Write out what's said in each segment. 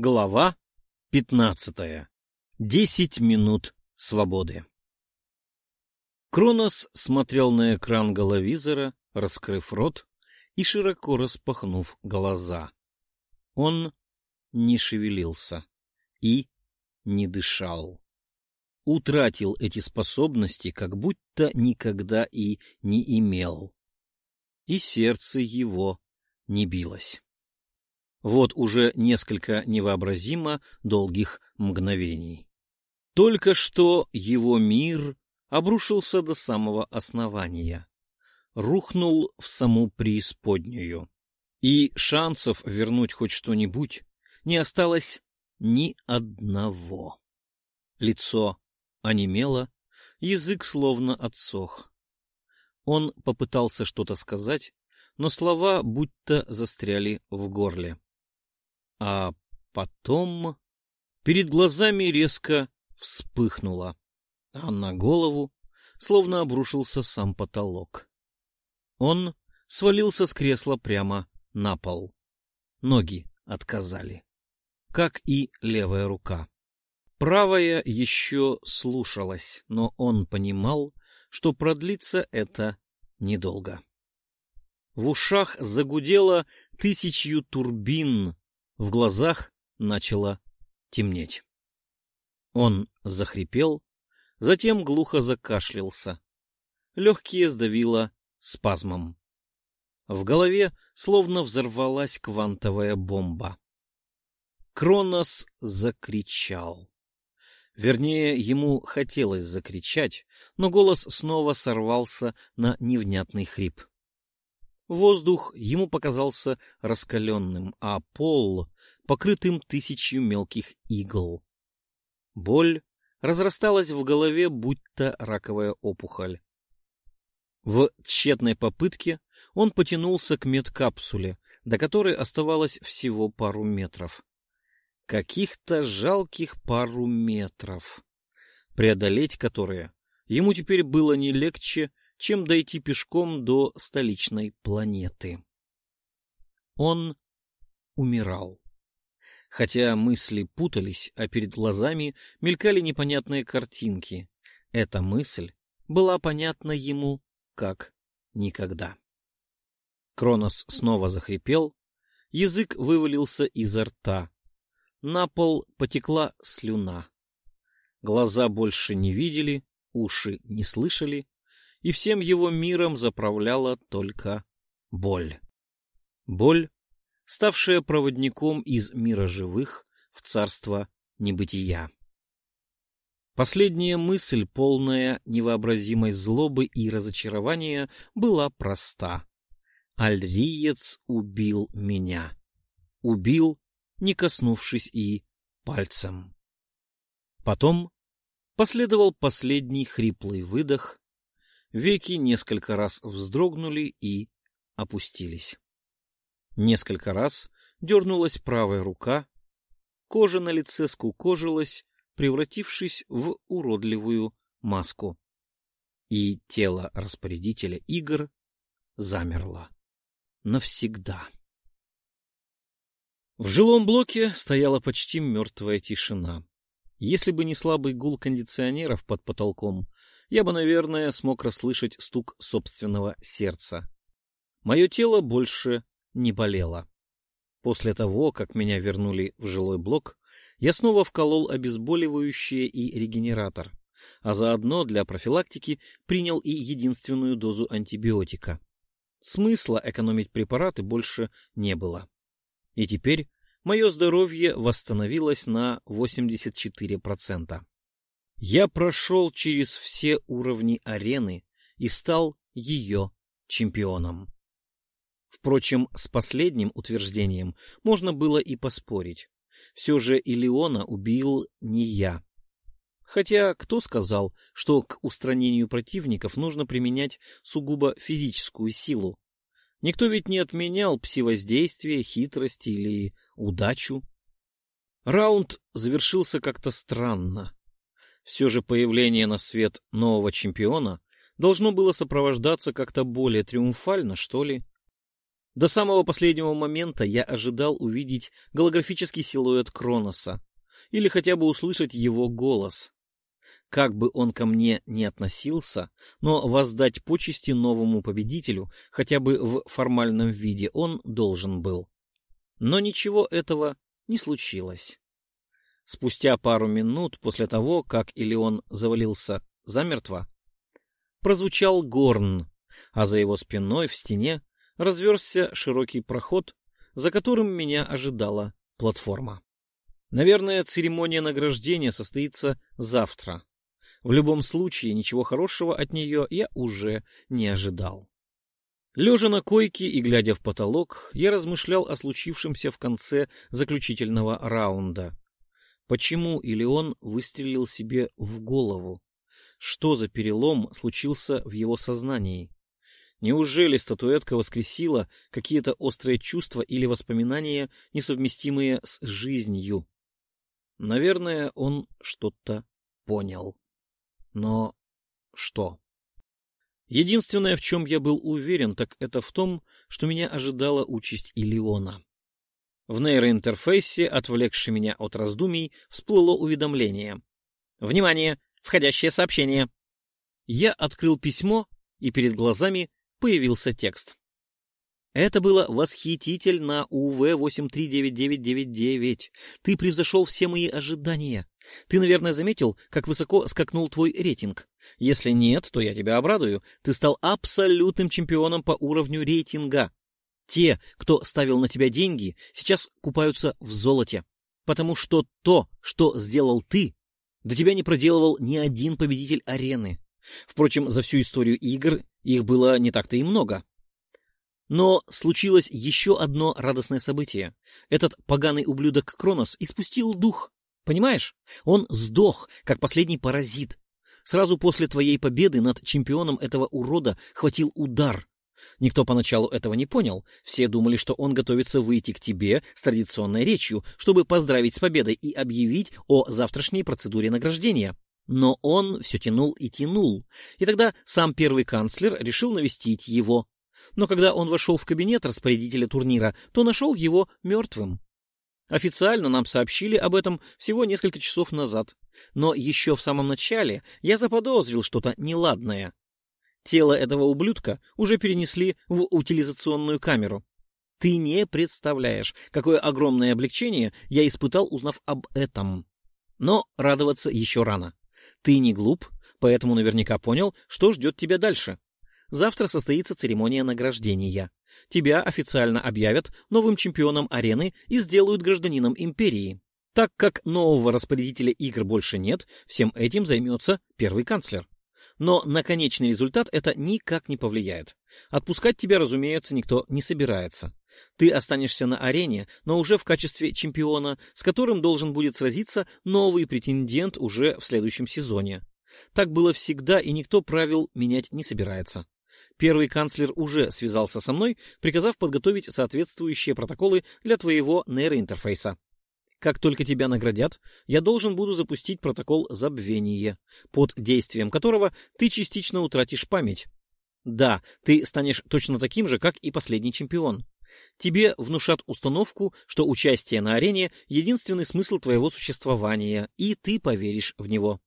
Глава пятнадцатая. Десять минут свободы. Кронос смотрел на экран головизора, раскрыв рот и широко распахнув глаза. Он не шевелился и не дышал. Утратил эти способности, как будто никогда и не имел. И сердце его не билось. Вот уже несколько невообразимо долгих мгновений. Только что его мир обрушился до самого основания, рухнул в саму преисподнюю, и шансов вернуть хоть что-нибудь не осталось ни одного. Лицо онемело, язык словно отсох. Он попытался что-то сказать, но слова будто застряли в горле. А потом перед глазами резко вспыхнуло, а на голову словно обрушился сам потолок. Он свалился с кресла прямо на пол. Ноги отказали, как и левая рука. Правая еще слушалась, но он понимал, что продлится это недолго. В ушах загудело тысячью турбин, в глазах начало темнеть. Он захрипел, затем глухо закашлялся. Легкие сдавило спазмом. В голове словно взорвалась квантовая бомба. Кронос закричал. Вернее, ему хотелось закричать, но голос снова сорвался на невнятный хрип. Воздух ему показался раскаленным, а пол — покрытым тысячью мелких игл. Боль разрасталась в голове, будто раковая опухоль. В тщетной попытке он потянулся к медкапсуле, до которой оставалось всего пару метров. Каких-то жалких пару метров, преодолеть которые ему теперь было не легче, чем дойти пешком до столичной планеты. Он умирал. Хотя мысли путались, а перед глазами мелькали непонятные картинки, эта мысль была понятна ему как никогда. Кронос снова захрипел, язык вывалился изо рта, на пол потекла слюна. Глаза больше не видели, уши не слышали, и всем его миром заправляла только боль. Боль, ставшая проводником из мира живых в царство небытия. Последняя мысль, полная невообразимой злобы и разочарования, была проста. Альриец убил меня. Убил, не коснувшись и пальцем. Потом последовал последний хриплый выдох, Веки несколько раз вздрогнули и опустились. Несколько раз дернулась правая рука, кожа на лице скукожилась, превратившись в уродливую маску. И тело распорядителя игр замерло. Навсегда. В жилом блоке стояла почти мертвая тишина. Если бы не слабый гул кондиционеров под потолком, я бы, наверное, смог расслышать стук собственного сердца. Мое тело больше не болело. После того, как меня вернули в жилой блок, я снова вколол обезболивающее и регенератор, а заодно для профилактики принял и единственную дозу антибиотика. Смысла экономить препараты больше не было. И теперь мое здоровье восстановилось на 84%. Я прошел через все уровни арены и стал ее чемпионом. Впрочем, с последним утверждением можно было и поспорить. Все же Илеона убил не я. Хотя кто сказал, что к устранению противников нужно применять сугубо физическую силу? Никто ведь не отменял псевоздействие, хитрость или удачу. Раунд завершился как-то странно. Все же появление на свет нового чемпиона должно было сопровождаться как-то более триумфально, что ли. До самого последнего момента я ожидал увидеть голографический силуэт Кроноса или хотя бы услышать его голос. Как бы он ко мне не относился, но воздать почести новому победителю хотя бы в формальном виде он должен был. Но ничего этого не случилось. Спустя пару минут после того, как Илеон завалился замертво, прозвучал горн, а за его спиной в стене разверзся широкий проход, за которым меня ожидала платформа. Наверное, церемония награждения состоится завтра. В любом случае, ничего хорошего от нее я уже не ожидал. Лежа на койке и глядя в потолок, я размышлял о случившемся в конце заключительного раунда. Почему Илеон выстрелил себе в голову? Что за перелом случился в его сознании? Неужели статуэтка воскресила какие-то острые чувства или воспоминания, несовместимые с жизнью? Наверное, он что-то понял. Но что? Единственное, в чем я был уверен, так это в том, что меня ожидала участь Илиона. В нейроинтерфейсе, отвлекши меня от раздумий, всплыло уведомление. «Внимание! Входящее сообщение!» Я открыл письмо, и перед глазами появился текст. Это было восхитительно, УВ-839999. Ты превзошел все мои ожидания. Ты, наверное, заметил, как высоко скакнул твой рейтинг. Если нет, то я тебя обрадую. Ты стал абсолютным чемпионом по уровню рейтинга. Те, кто ставил на тебя деньги, сейчас купаются в золоте. Потому что то, что сделал ты, до тебя не проделывал ни один победитель арены. Впрочем, за всю историю игр их было не так-то и много. Но случилось еще одно радостное событие. Этот поганый ублюдок Кронос испустил дух. Понимаешь? Он сдох, как последний паразит. Сразу после твоей победы над чемпионом этого урода хватил удар. Никто поначалу этого не понял. Все думали, что он готовится выйти к тебе с традиционной речью, чтобы поздравить с победой и объявить о завтрашней процедуре награждения. Но он все тянул и тянул. И тогда сам первый канцлер решил навестить его. Но когда он вошел в кабинет распорядителя турнира, то нашел его мертвым. Официально нам сообщили об этом всего несколько часов назад. Но еще в самом начале я заподозрил что-то неладное. Тело этого ублюдка уже перенесли в утилизационную камеру. Ты не представляешь, какое огромное облегчение я испытал, узнав об этом. Но радоваться еще рано. Ты не глуп, поэтому наверняка понял, что ждет тебя дальше. Завтра состоится церемония награждения. Тебя официально объявят новым чемпионом арены и сделают гражданином империи. Так как нового распорядителя игр больше нет, всем этим займется первый канцлер. Но на конечный результат это никак не повлияет. Отпускать тебя, разумеется, никто не собирается. Ты останешься на арене, но уже в качестве чемпиона, с которым должен будет сразиться новый претендент уже в следующем сезоне. Так было всегда, и никто правил менять не собирается. Первый канцлер уже связался со мной, приказав подготовить соответствующие протоколы для твоего нейроинтерфейса. Как только тебя наградят, я должен буду запустить протокол забвения, под действием которого ты частично утратишь память. Да, ты станешь точно таким же, как и последний чемпион. Тебе внушат установку, что участие на арене — единственный смысл твоего существования, и ты поверишь в него.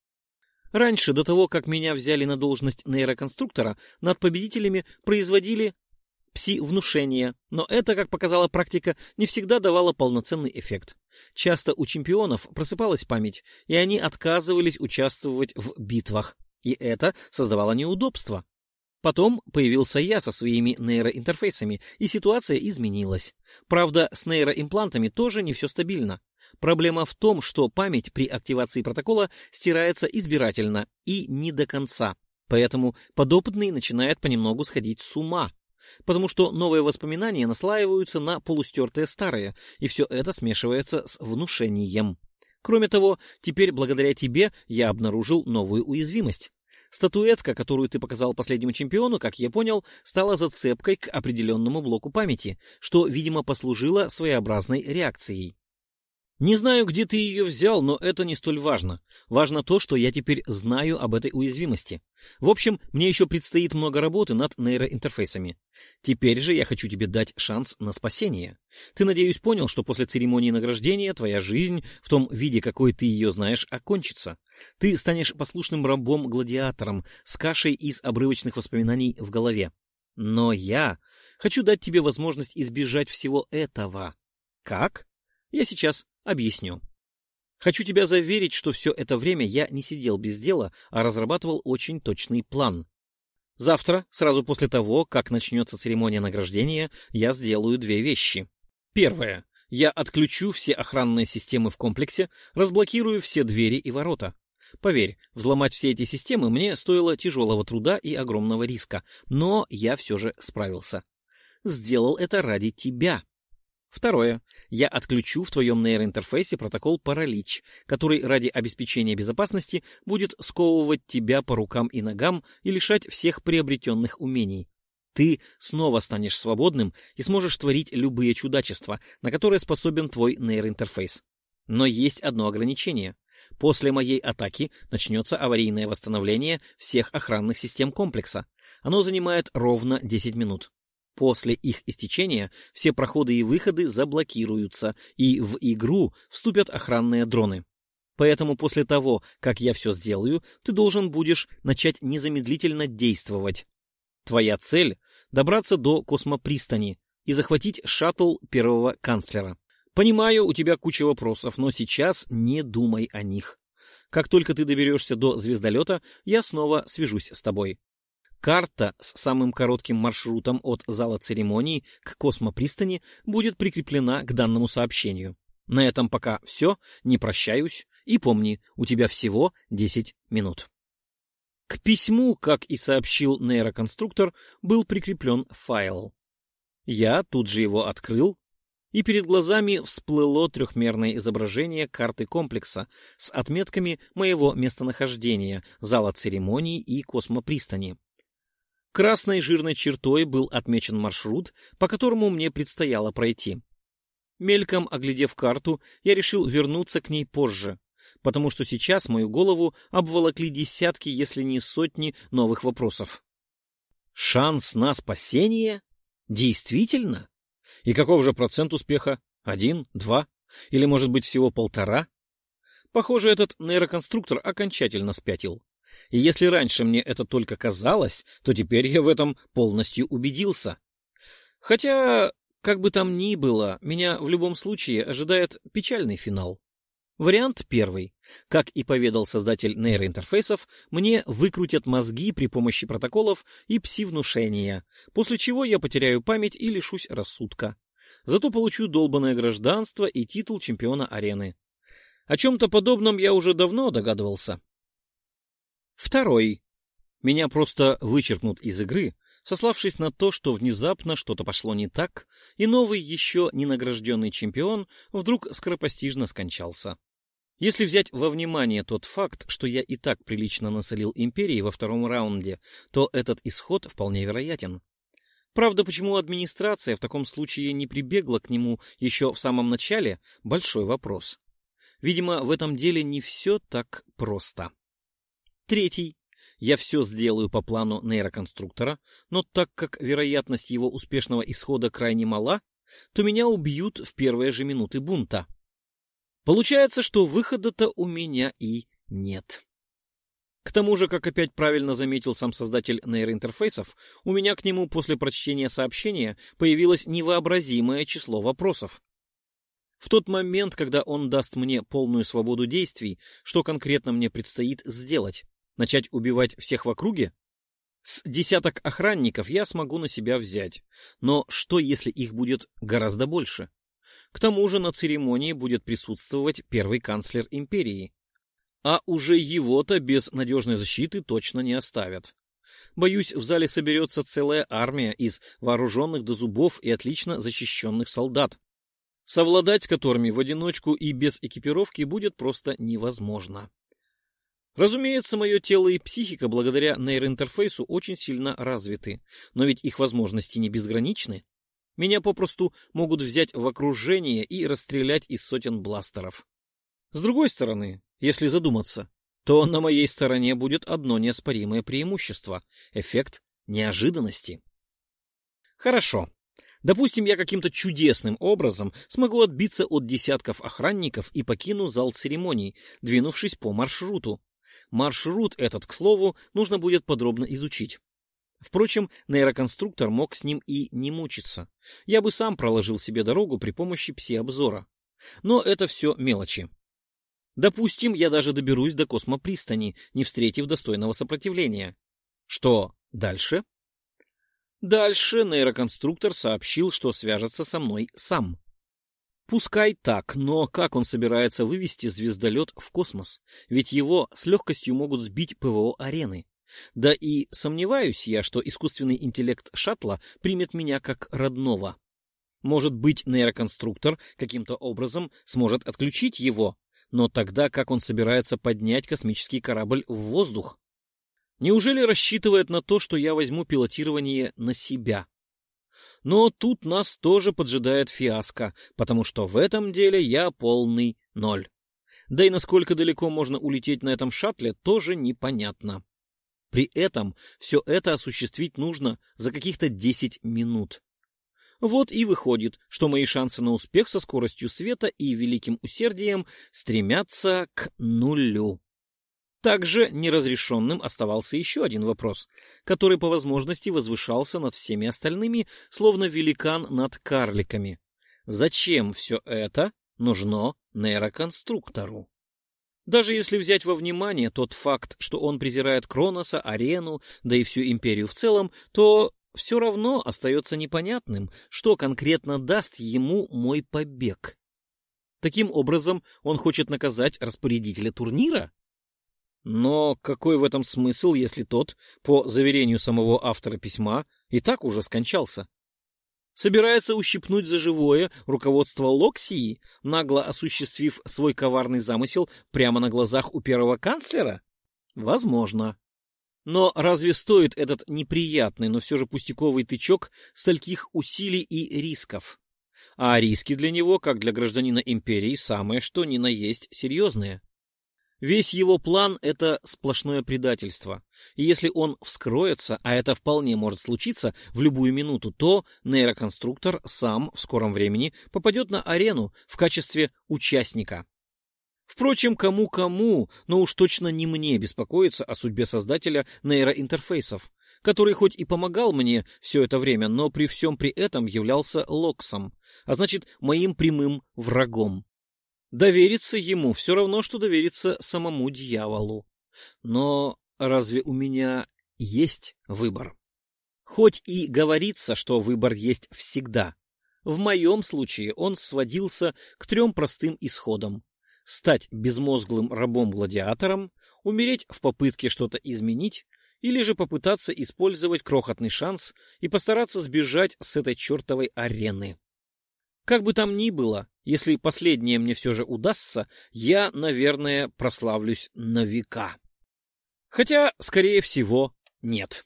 Раньше, до того, как меня взяли на должность нейроконструктора, над победителями производили пси-внушение, но это, как показала практика, не всегда давало полноценный эффект. Часто у чемпионов просыпалась память, и они отказывались участвовать в битвах, и это создавало неудобства. Потом появился я со своими нейроинтерфейсами, и ситуация изменилась. Правда, с нейроимплантами тоже не все стабильно. Проблема в том, что память при активации протокола стирается избирательно и не до конца. Поэтому подопытный начинает понемногу сходить с ума. Потому что новые воспоминания наслаиваются на полустертые старые, и все это смешивается с внушением. Кроме того, теперь благодаря тебе я обнаружил новую уязвимость. Статуэтка, которую ты показал последнему чемпиону, как я понял, стала зацепкой к определенному блоку памяти, что, видимо, послужило своеобразной реакцией. Не знаю, где ты ее взял, но это не столь важно. Важно то, что я теперь знаю об этой уязвимости. В общем, мне еще предстоит много работы над нейроинтерфейсами. Теперь же я хочу тебе дать шанс на спасение. Ты, надеюсь, понял, что после церемонии награждения твоя жизнь, в том виде, какой ты ее знаешь, окончится. Ты станешь послушным рабом-гладиатором с кашей из обрывочных воспоминаний в голове. Но я хочу дать тебе возможность избежать всего этого. Как? Я сейчас объясню. Хочу тебя заверить, что все это время я не сидел без дела, а разрабатывал очень точный план. Завтра, сразу после того, как начнется церемония награждения, я сделаю две вещи. Первое. Я отключу все охранные системы в комплексе, разблокирую все двери и ворота. Поверь, взломать все эти системы мне стоило тяжелого труда и огромного риска, но я все же справился. Сделал это ради тебя. Второе. Я отключу в твоем нейроинтерфейсе протокол паралич, который ради обеспечения безопасности будет сковывать тебя по рукам и ногам и лишать всех приобретенных умений. Ты снова станешь свободным и сможешь творить любые чудачества, на которые способен твой нейроинтерфейс. Но есть одно ограничение. После моей атаки начнется аварийное восстановление всех охранных систем комплекса. Оно занимает ровно 10 минут. После их истечения все проходы и выходы заблокируются, и в игру вступят охранные дроны. Поэтому после того, как я все сделаю, ты должен будешь начать незамедлительно действовать. Твоя цель — добраться до космопристани и захватить шаттл первого канцлера. Понимаю, у тебя куча вопросов, но сейчас не думай о них. Как только ты доберешься до звездолета, я снова свяжусь с тобой. Карта с самым коротким маршрутом от зала церемоний к космопристани будет прикреплена к данному сообщению. На этом пока все, не прощаюсь, и помни, у тебя всего 10 минут. К письму, как и сообщил нейроконструктор, был прикреплен файл. Я тут же его открыл, и перед глазами всплыло трехмерное изображение карты комплекса с отметками моего местонахождения, зала церемоний и космопристани. Красной жирной чертой был отмечен маршрут, по которому мне предстояло пройти. Мельком оглядев карту, я решил вернуться к ней позже, потому что сейчас мою голову обволокли десятки, если не сотни новых вопросов. Шанс на спасение? Действительно? И каков же процент успеха? Один? Два? Или, может быть, всего полтора? Похоже, этот нейроконструктор окончательно спятил. И если раньше мне это только казалось, то теперь я в этом полностью убедился. Хотя, как бы там ни было, меня в любом случае ожидает печальный финал. Вариант первый. Как и поведал создатель нейроинтерфейсов, мне выкрутят мозги при помощи протоколов и пси-внушения, после чего я потеряю память и лишусь рассудка. Зато получу долбанное гражданство и титул чемпиона арены. О чем-то подобном я уже давно догадывался. Второй. Меня просто вычеркнут из игры, сославшись на то, что внезапно что-то пошло не так, и новый еще не награжденный чемпион вдруг скоропостижно скончался. Если взять во внимание тот факт, что я и так прилично насолил империи во втором раунде, то этот исход вполне вероятен. Правда, почему администрация в таком случае не прибегла к нему еще в самом начале – большой вопрос. Видимо, в этом деле не все так просто. Третий. Я все сделаю по плану нейроконструктора, но так как вероятность его успешного исхода крайне мала, то меня убьют в первые же минуты бунта. Получается, что выхода-то у меня и нет. К тому же, как опять правильно заметил сам создатель нейроинтерфейсов, у меня к нему после прочтения сообщения появилось невообразимое число вопросов. В тот момент, когда он даст мне полную свободу действий, что конкретно мне предстоит сделать? Начать убивать всех в округе? С десяток охранников я смогу на себя взять. Но что, если их будет гораздо больше? К тому же на церемонии будет присутствовать первый канцлер империи. А уже его-то без надежной защиты точно не оставят. Боюсь, в зале соберется целая армия из вооруженных до зубов и отлично защищенных солдат, совладать с которыми в одиночку и без экипировки будет просто невозможно. Разумеется, мое тело и психика благодаря нейроинтерфейсу очень сильно развиты, но ведь их возможности не безграничны. Меня попросту могут взять в окружение и расстрелять из сотен бластеров. С другой стороны, если задуматься, то на моей стороне будет одно неоспоримое преимущество — эффект неожиданности. Хорошо. Допустим, я каким-то чудесным образом смогу отбиться от десятков охранников и покину зал церемоний, двинувшись по маршруту. Маршрут этот, к слову, нужно будет подробно изучить. Впрочем, нейроконструктор мог с ним и не мучиться. Я бы сам проложил себе дорогу при помощи пси-обзора. Но это все мелочи. Допустим, я даже доберусь до космопристани, не встретив достойного сопротивления. Что дальше? Дальше нейроконструктор сообщил, что свяжется со мной сам. Пускай так, но как он собирается вывести звездолет в космос? Ведь его с легкостью могут сбить ПВО арены. Да и сомневаюсь я, что искусственный интеллект шаттла примет меня как родного. Может быть, нейроконструктор каким-то образом сможет отключить его, но тогда как он собирается поднять космический корабль в воздух? Неужели рассчитывает на то, что я возьму пилотирование на себя? Но тут нас тоже поджидает фиаско, потому что в этом деле я полный ноль. Да и насколько далеко можно улететь на этом шаттле, тоже непонятно. При этом все это осуществить нужно за каких-то 10 минут. Вот и выходит, что мои шансы на успех со скоростью света и великим усердием стремятся к нулю. Также неразрешенным оставался еще один вопрос, который по возможности возвышался над всеми остальными, словно великан над карликами. Зачем все это нужно нейроконструктору? Даже если взять во внимание тот факт, что он презирает Кроноса, Арену, да и всю Империю в целом, то все равно остается непонятным, что конкретно даст ему мой побег. Таким образом, он хочет наказать распорядителя турнира? Но какой в этом смысл, если тот, по заверению самого автора письма, и так уже скончался? Собирается ущипнуть за живое руководство Локсии, нагло осуществив свой коварный замысел прямо на глазах у первого канцлера? Возможно. Но разве стоит этот неприятный, но все же пустяковый тычок стольких усилий и рисков? А риски для него, как для гражданина империи, самое что ни на есть серьезные. Весь его план — это сплошное предательство. И если он вскроется, а это вполне может случиться в любую минуту, то нейроконструктор сам в скором времени попадет на арену в качестве участника. Впрочем, кому-кому, но уж точно не мне беспокоиться о судьбе создателя нейроинтерфейсов, который хоть и помогал мне все это время, но при всем при этом являлся локсом, а значит, моим прямым врагом. Довериться ему все равно, что довериться самому дьяволу. Но разве у меня есть выбор? Хоть и говорится, что выбор есть всегда. В моем случае он сводился к трем простым исходам стать безмозглым рабом-гладиатором, умереть в попытке что-то изменить, или же попытаться использовать крохотный шанс и постараться сбежать с этой чертовой арены. Как бы там ни было, если последнее мне все же удастся, я, наверное, прославлюсь на века. Хотя, скорее всего, нет.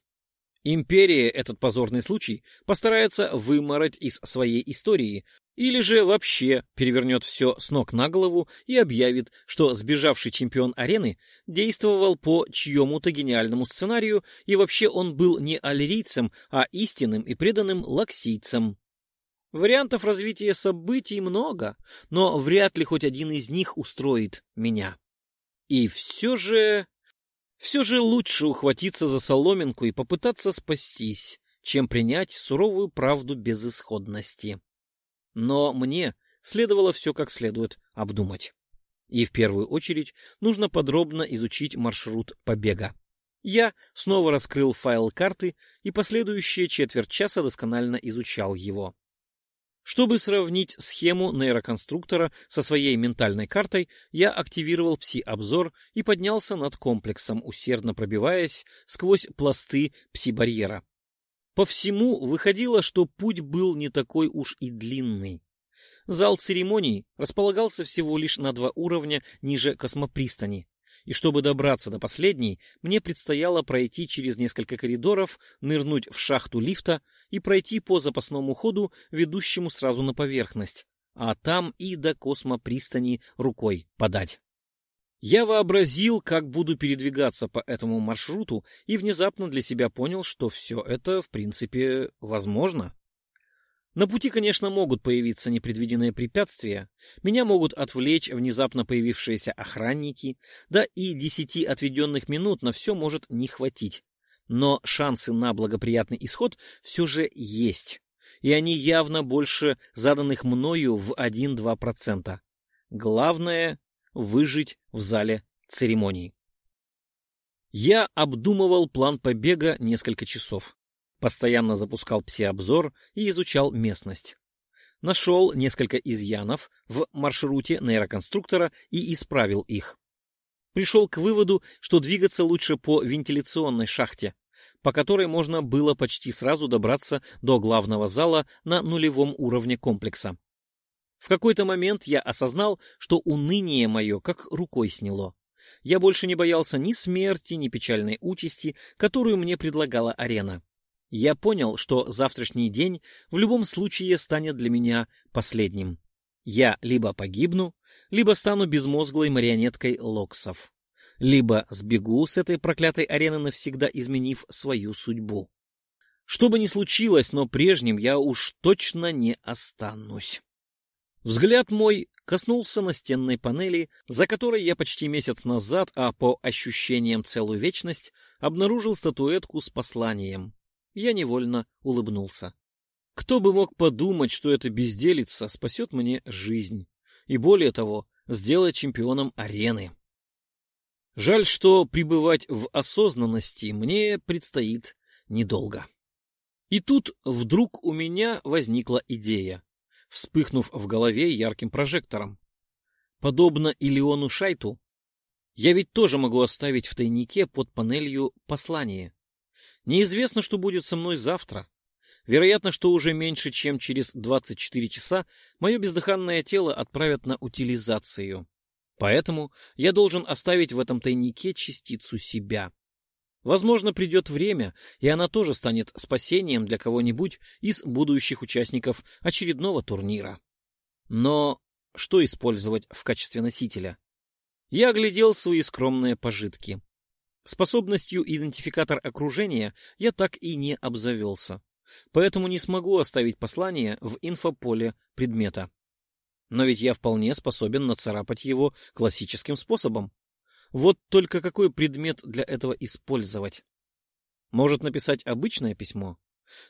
Империя этот позорный случай постарается вымороть из своей истории, или же вообще перевернет все с ног на голову и объявит, что сбежавший чемпион арены действовал по чьему-то гениальному сценарию, и вообще он был не аллерийцем, а истинным и преданным лаксийцем. Вариантов развития событий много, но вряд ли хоть один из них устроит меня. И все же... Все же лучше ухватиться за соломинку и попытаться спастись, чем принять суровую правду безысходности. Но мне следовало все как следует обдумать. И в первую очередь нужно подробно изучить маршрут побега. Я снова раскрыл файл карты и последующие четверть часа досконально изучал его. Чтобы сравнить схему нейроконструктора со своей ментальной картой, я активировал пси-обзор и поднялся над комплексом, усердно пробиваясь сквозь пласты пси-барьера. По всему выходило, что путь был не такой уж и длинный. Зал церемоний располагался всего лишь на два уровня ниже космопристани, И чтобы добраться до последней, мне предстояло пройти через несколько коридоров, нырнуть в шахту лифта и пройти по запасному ходу, ведущему сразу на поверхность, а там и до космопристани рукой подать. Я вообразил, как буду передвигаться по этому маршруту, и внезапно для себя понял, что все это, в принципе, возможно. На пути, конечно, могут появиться непредвиденные препятствия, меня могут отвлечь внезапно появившиеся охранники, да и десяти отведенных минут на все может не хватить. Но шансы на благоприятный исход все же есть, и они явно больше заданных мною в 1-2%. Главное — выжить в зале церемоний. Я обдумывал план побега несколько часов. Постоянно запускал пси-обзор и изучал местность. Нашел несколько изъянов в маршруте нейроконструктора и исправил их. Пришел к выводу, что двигаться лучше по вентиляционной шахте, по которой можно было почти сразу добраться до главного зала на нулевом уровне комплекса. В какой-то момент я осознал, что уныние мое как рукой сняло. Я больше не боялся ни смерти, ни печальной участи, которую мне предлагала арена. Я понял, что завтрашний день в любом случае станет для меня последним. Я либо погибну, либо стану безмозглой марионеткой локсов, либо сбегу с этой проклятой арены навсегда изменив свою судьбу. Что бы ни случилось, но прежним я уж точно не останусь. Взгляд мой коснулся настенной панели, за которой я почти месяц назад, а по ощущениям целую вечность, обнаружил статуэтку с посланием. Я невольно улыбнулся. Кто бы мог подумать, что эта безделица спасет мне жизнь. И более того, сделает чемпионом арены. Жаль, что пребывать в осознанности мне предстоит недолго. И тут вдруг у меня возникла идея, вспыхнув в голове ярким прожектором. Подобно Илиону Шайту, я ведь тоже могу оставить в тайнике под панелью послание. Неизвестно, что будет со мной завтра. Вероятно, что уже меньше, чем через 24 часа мое бездыханное тело отправят на утилизацию. Поэтому я должен оставить в этом тайнике частицу себя. Возможно, придет время, и она тоже станет спасением для кого-нибудь из будущих участников очередного турнира. Но что использовать в качестве носителя? Я оглядел свои скромные пожитки. Способностью идентификатор окружения я так и не обзавелся, поэтому не смогу оставить послание в инфополе предмета. Но ведь я вполне способен нацарапать его классическим способом. Вот только какой предмет для этого использовать? Может написать обычное письмо,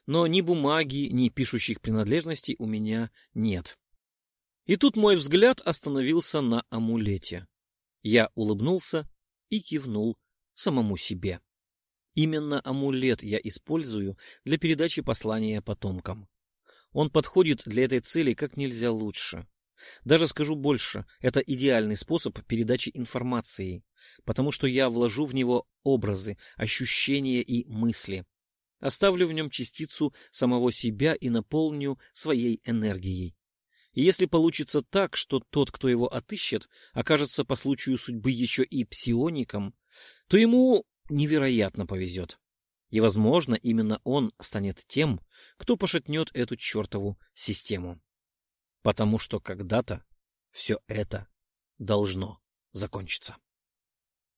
но ни бумаги, ни пишущих принадлежностей у меня нет. И тут мой взгляд остановился на амулете. Я улыбнулся и кивнул самому себе. Именно амулет я использую для передачи послания потомкам. Он подходит для этой цели как нельзя лучше. Даже скажу больше, это идеальный способ передачи информации, потому что я вложу в него образы, ощущения и мысли. Оставлю в нем частицу самого себя и наполню своей энергией. И если получится так, что тот, кто его отыщет, окажется по случаю судьбы еще и псиоником, то ему невероятно повезет. И, возможно, именно он станет тем, кто пошатнет эту чертову систему. Потому что когда-то все это должно закончиться.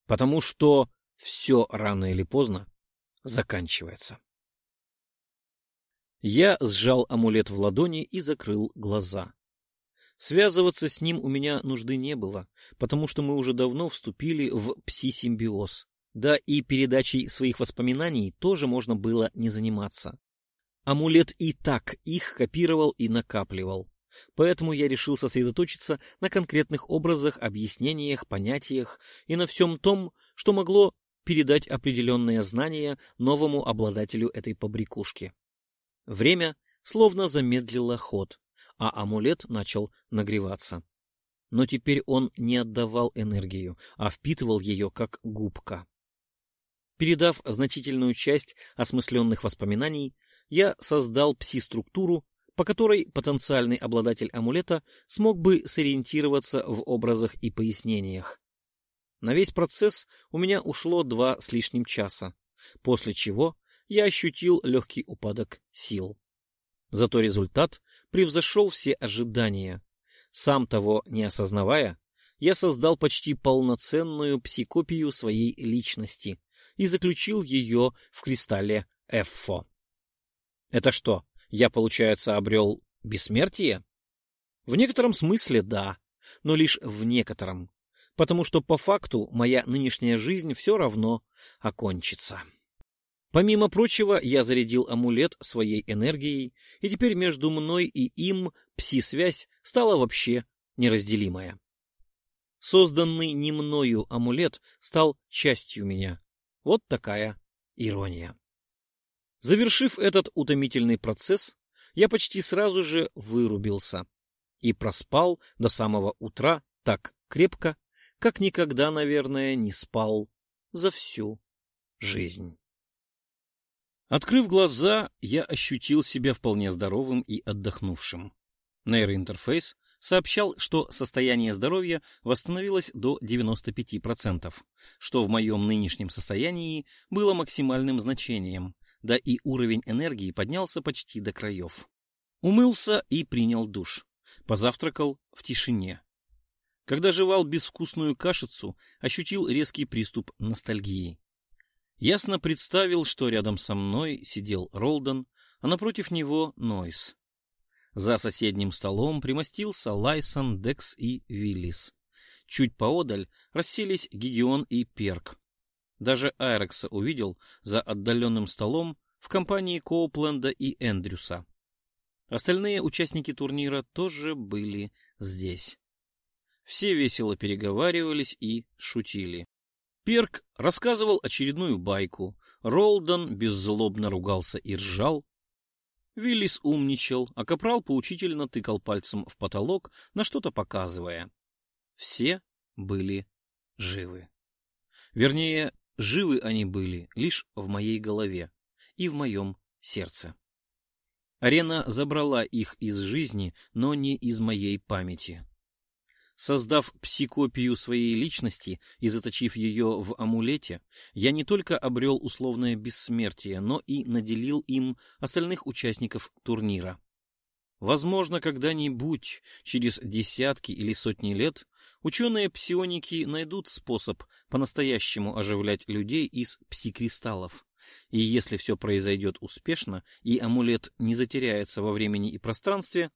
Потому что все рано или поздно заканчивается. Я сжал амулет в ладони и закрыл глаза. Связываться с ним у меня нужды не было, потому что мы уже давно вступили в пси-симбиоз. Да и передачей своих воспоминаний тоже можно было не заниматься. Амулет и так их копировал и накапливал. Поэтому я решил сосредоточиться на конкретных образах, объяснениях, понятиях и на всем том, что могло передать определенные знания новому обладателю этой побрякушки. Время словно замедлило ход а амулет начал нагреваться. Но теперь он не отдавал энергию, а впитывал ее как губка. Передав значительную часть осмысленных воспоминаний, я создал пси-структуру, по которой потенциальный обладатель амулета смог бы сориентироваться в образах и пояснениях. На весь процесс у меня ушло два с лишним часа, после чего я ощутил легкий упадок сил. Зато результат превзошел все ожидания. Сам того не осознавая, я создал почти полноценную псикопию своей личности и заключил ее в кристалле Эффо. Это что, я, получается, обрел бессмертие? В некотором смысле да, но лишь в некотором, потому что по факту моя нынешняя жизнь все равно окончится. Помимо прочего, я зарядил амулет своей энергией, и теперь между мной и им пси-связь стала вообще неразделимая. Созданный не мною амулет стал частью меня. Вот такая ирония. Завершив этот утомительный процесс, я почти сразу же вырубился и проспал до самого утра так крепко, как никогда, наверное, не спал за всю жизнь. Открыв глаза, я ощутил себя вполне здоровым и отдохнувшим. Нейроинтерфейс сообщал, что состояние здоровья восстановилось до 95%, что в моем нынешнем состоянии было максимальным значением, да и уровень энергии поднялся почти до краев. Умылся и принял душ. Позавтракал в тишине. Когда жевал безвкусную кашицу, ощутил резкий приступ ностальгии. Ясно представил, что рядом со мной сидел Ролдон, а напротив него Нойс. За соседним столом примостился Лайсон, Декс и Виллис. Чуть поодаль расселись Гигион и Перк. Даже Айрекса увидел за отдаленным столом в компании Коупленда и Эндрюса. Остальные участники турнира тоже были здесь. Все весело переговаривались и шутили. Перк рассказывал очередную байку. Ролдон беззлобно ругался и ржал. Виллис умничал, а Капрал поучительно тыкал пальцем в потолок, на что-то показывая. Все были живы. Вернее, живы они были лишь в моей голове и в моем сердце. Арена забрала их из жизни, но не из моей памяти. Создав псикопию своей личности и заточив ее в амулете, я не только обрел условное бессмертие, но и наделил им остальных участников турнира. Возможно, когда-нибудь, через десятки или сотни лет, ученые-псионики найдут способ по-настоящему оживлять людей из псикристаллов. И если все произойдет успешно, и амулет не затеряется во времени и пространстве,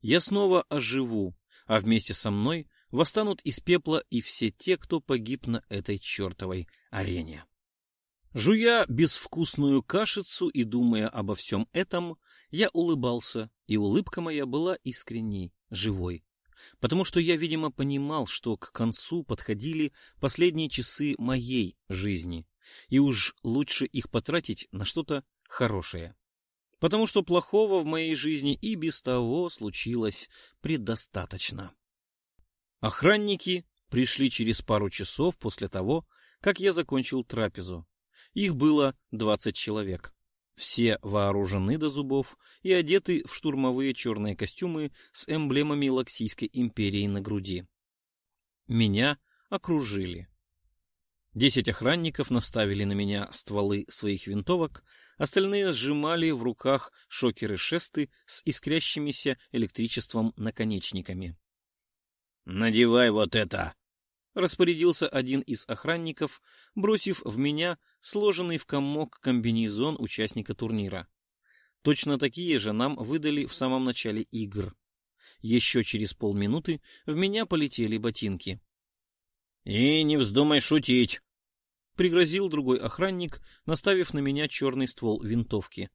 я снова оживу, а вместе со мной восстанут из пепла и все те, кто погиб на этой чертовой арене. Жуя безвкусную кашицу и думая обо всем этом, я улыбался, и улыбка моя была искренней, живой. Потому что я, видимо, понимал, что к концу подходили последние часы моей жизни, и уж лучше их потратить на что-то хорошее потому что плохого в моей жизни и без того случилось предостаточно. Охранники пришли через пару часов после того, как я закончил трапезу. Их было двадцать человек. Все вооружены до зубов и одеты в штурмовые черные костюмы с эмблемами Лаксийской империи на груди. Меня окружили. Десять охранников наставили на меня стволы своих винтовок, остальные сжимали в руках шокеры-шесты с искрящимися электричеством наконечниками. «Надевай вот это!» — распорядился один из охранников, бросив в меня сложенный в комок комбинезон участника турнира. Точно такие же нам выдали в самом начале игр. Еще через полминуты в меня полетели ботинки. «И не вздумай шутить!» — пригрозил другой охранник, наставив на меня черный ствол винтовки.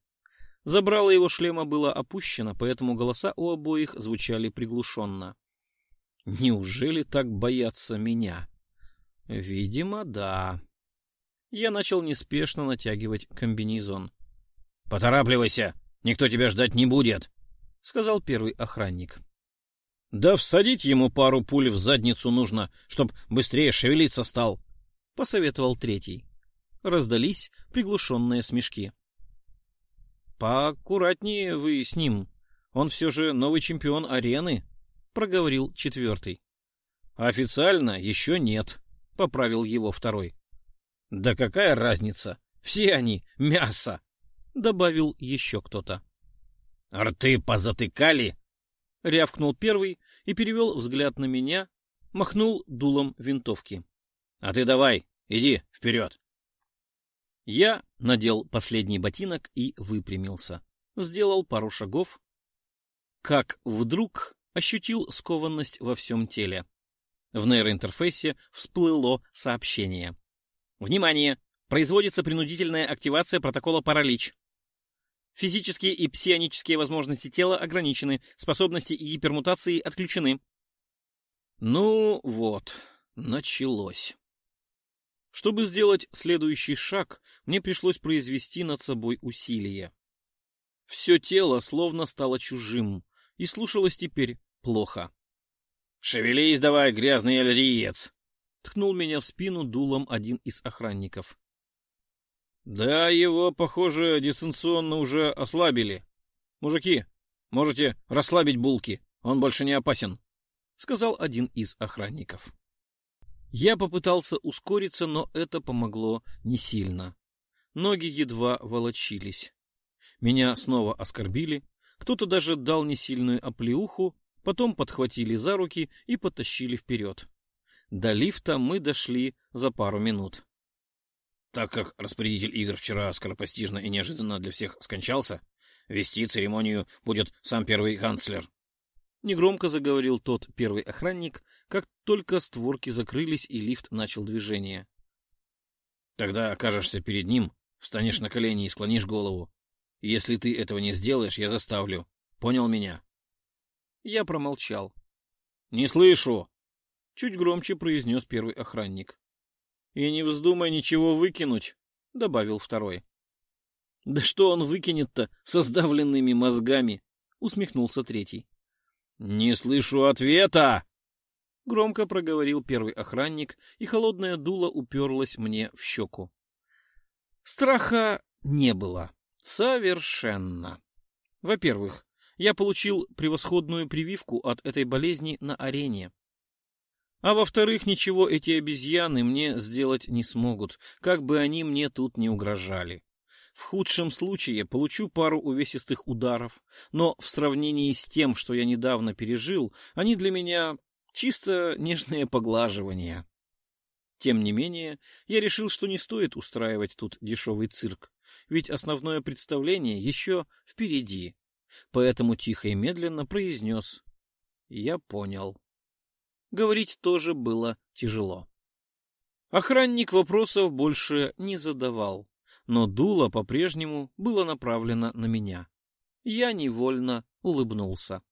Забрало его шлема было опущено, поэтому голоса у обоих звучали приглушенно. «Неужели так боятся меня?» «Видимо, да». Я начал неспешно натягивать комбинезон. «Поторапливайся! Никто тебя ждать не будет!» — сказал первый охранник. Да всадить ему пару пуль в задницу нужно, чтоб быстрее шевелиться стал, — посоветовал третий. Раздались приглушенные смешки. — Поаккуратнее вы с ним. Он все же новый чемпион арены, — проговорил четвертый. — Официально еще нет, — поправил его второй. Да какая разница? Все они мясо, добавил еще кто-то. Рты позатыкали, рявкнул первый и перевел взгляд на меня, махнул дулом винтовки. А ты давай, иди вперед. Я надел последний ботинок и выпрямился. Сделал пару шагов, как вдруг ощутил скованность во всем теле. В нейроинтерфейсе всплыло сообщение. Внимание! Производится принудительная активация протокола «Паралич». Физические и псионические возможности тела ограничены, способности и гипермутации отключены. Ну вот, началось. Чтобы сделать следующий шаг, мне пришлось произвести над собой усилие. Все тело словно стало чужим и слушалось теперь плохо. — Шевелись давай, грязный альриец! — ткнул меня в спину дулом один из охранников. — Да, его, похоже, дистанционно уже ослабили. Мужики, можете расслабить булки, он больше не опасен, — сказал один из охранников. Я попытался ускориться, но это помогло не сильно. Ноги едва волочились. Меня снова оскорбили, кто-то даже дал несильную оплеуху, потом подхватили за руки и потащили вперед. До лифта мы дошли за пару минут. Так как распорядитель игр вчера скоропостижно и неожиданно для всех скончался, вести церемонию будет сам первый канцлер. Негромко заговорил тот первый охранник, как только створки закрылись и лифт начал движение. Тогда окажешься перед ним, встанешь на колени и склонишь голову. Если ты этого не сделаешь, я заставлю. Понял меня? Я промолчал. — Не слышу! — чуть громче произнес первый охранник. — И не вздумай ничего выкинуть, — добавил второй. — Да что он выкинет-то со сдавленными мозгами? — усмехнулся третий. — Не слышу ответа! — громко проговорил первый охранник, и холодное дуло уперлось мне в щеку. Страха не было. Совершенно. Во-первых, я получил превосходную прививку от этой болезни на арене. А во-вторых, ничего эти обезьяны мне сделать не смогут, как бы они мне тут не угрожали. В худшем случае получу пару увесистых ударов, но в сравнении с тем, что я недавно пережил, они для меня чисто нежные поглаживания. Тем не менее, я решил, что не стоит устраивать тут дешевый цирк, ведь основное представление еще впереди поэтому тихо и медленно произнес «Я понял». Говорить тоже было тяжело. Охранник вопросов больше не задавал, но дуло по-прежнему было направлено на меня. Я невольно улыбнулся.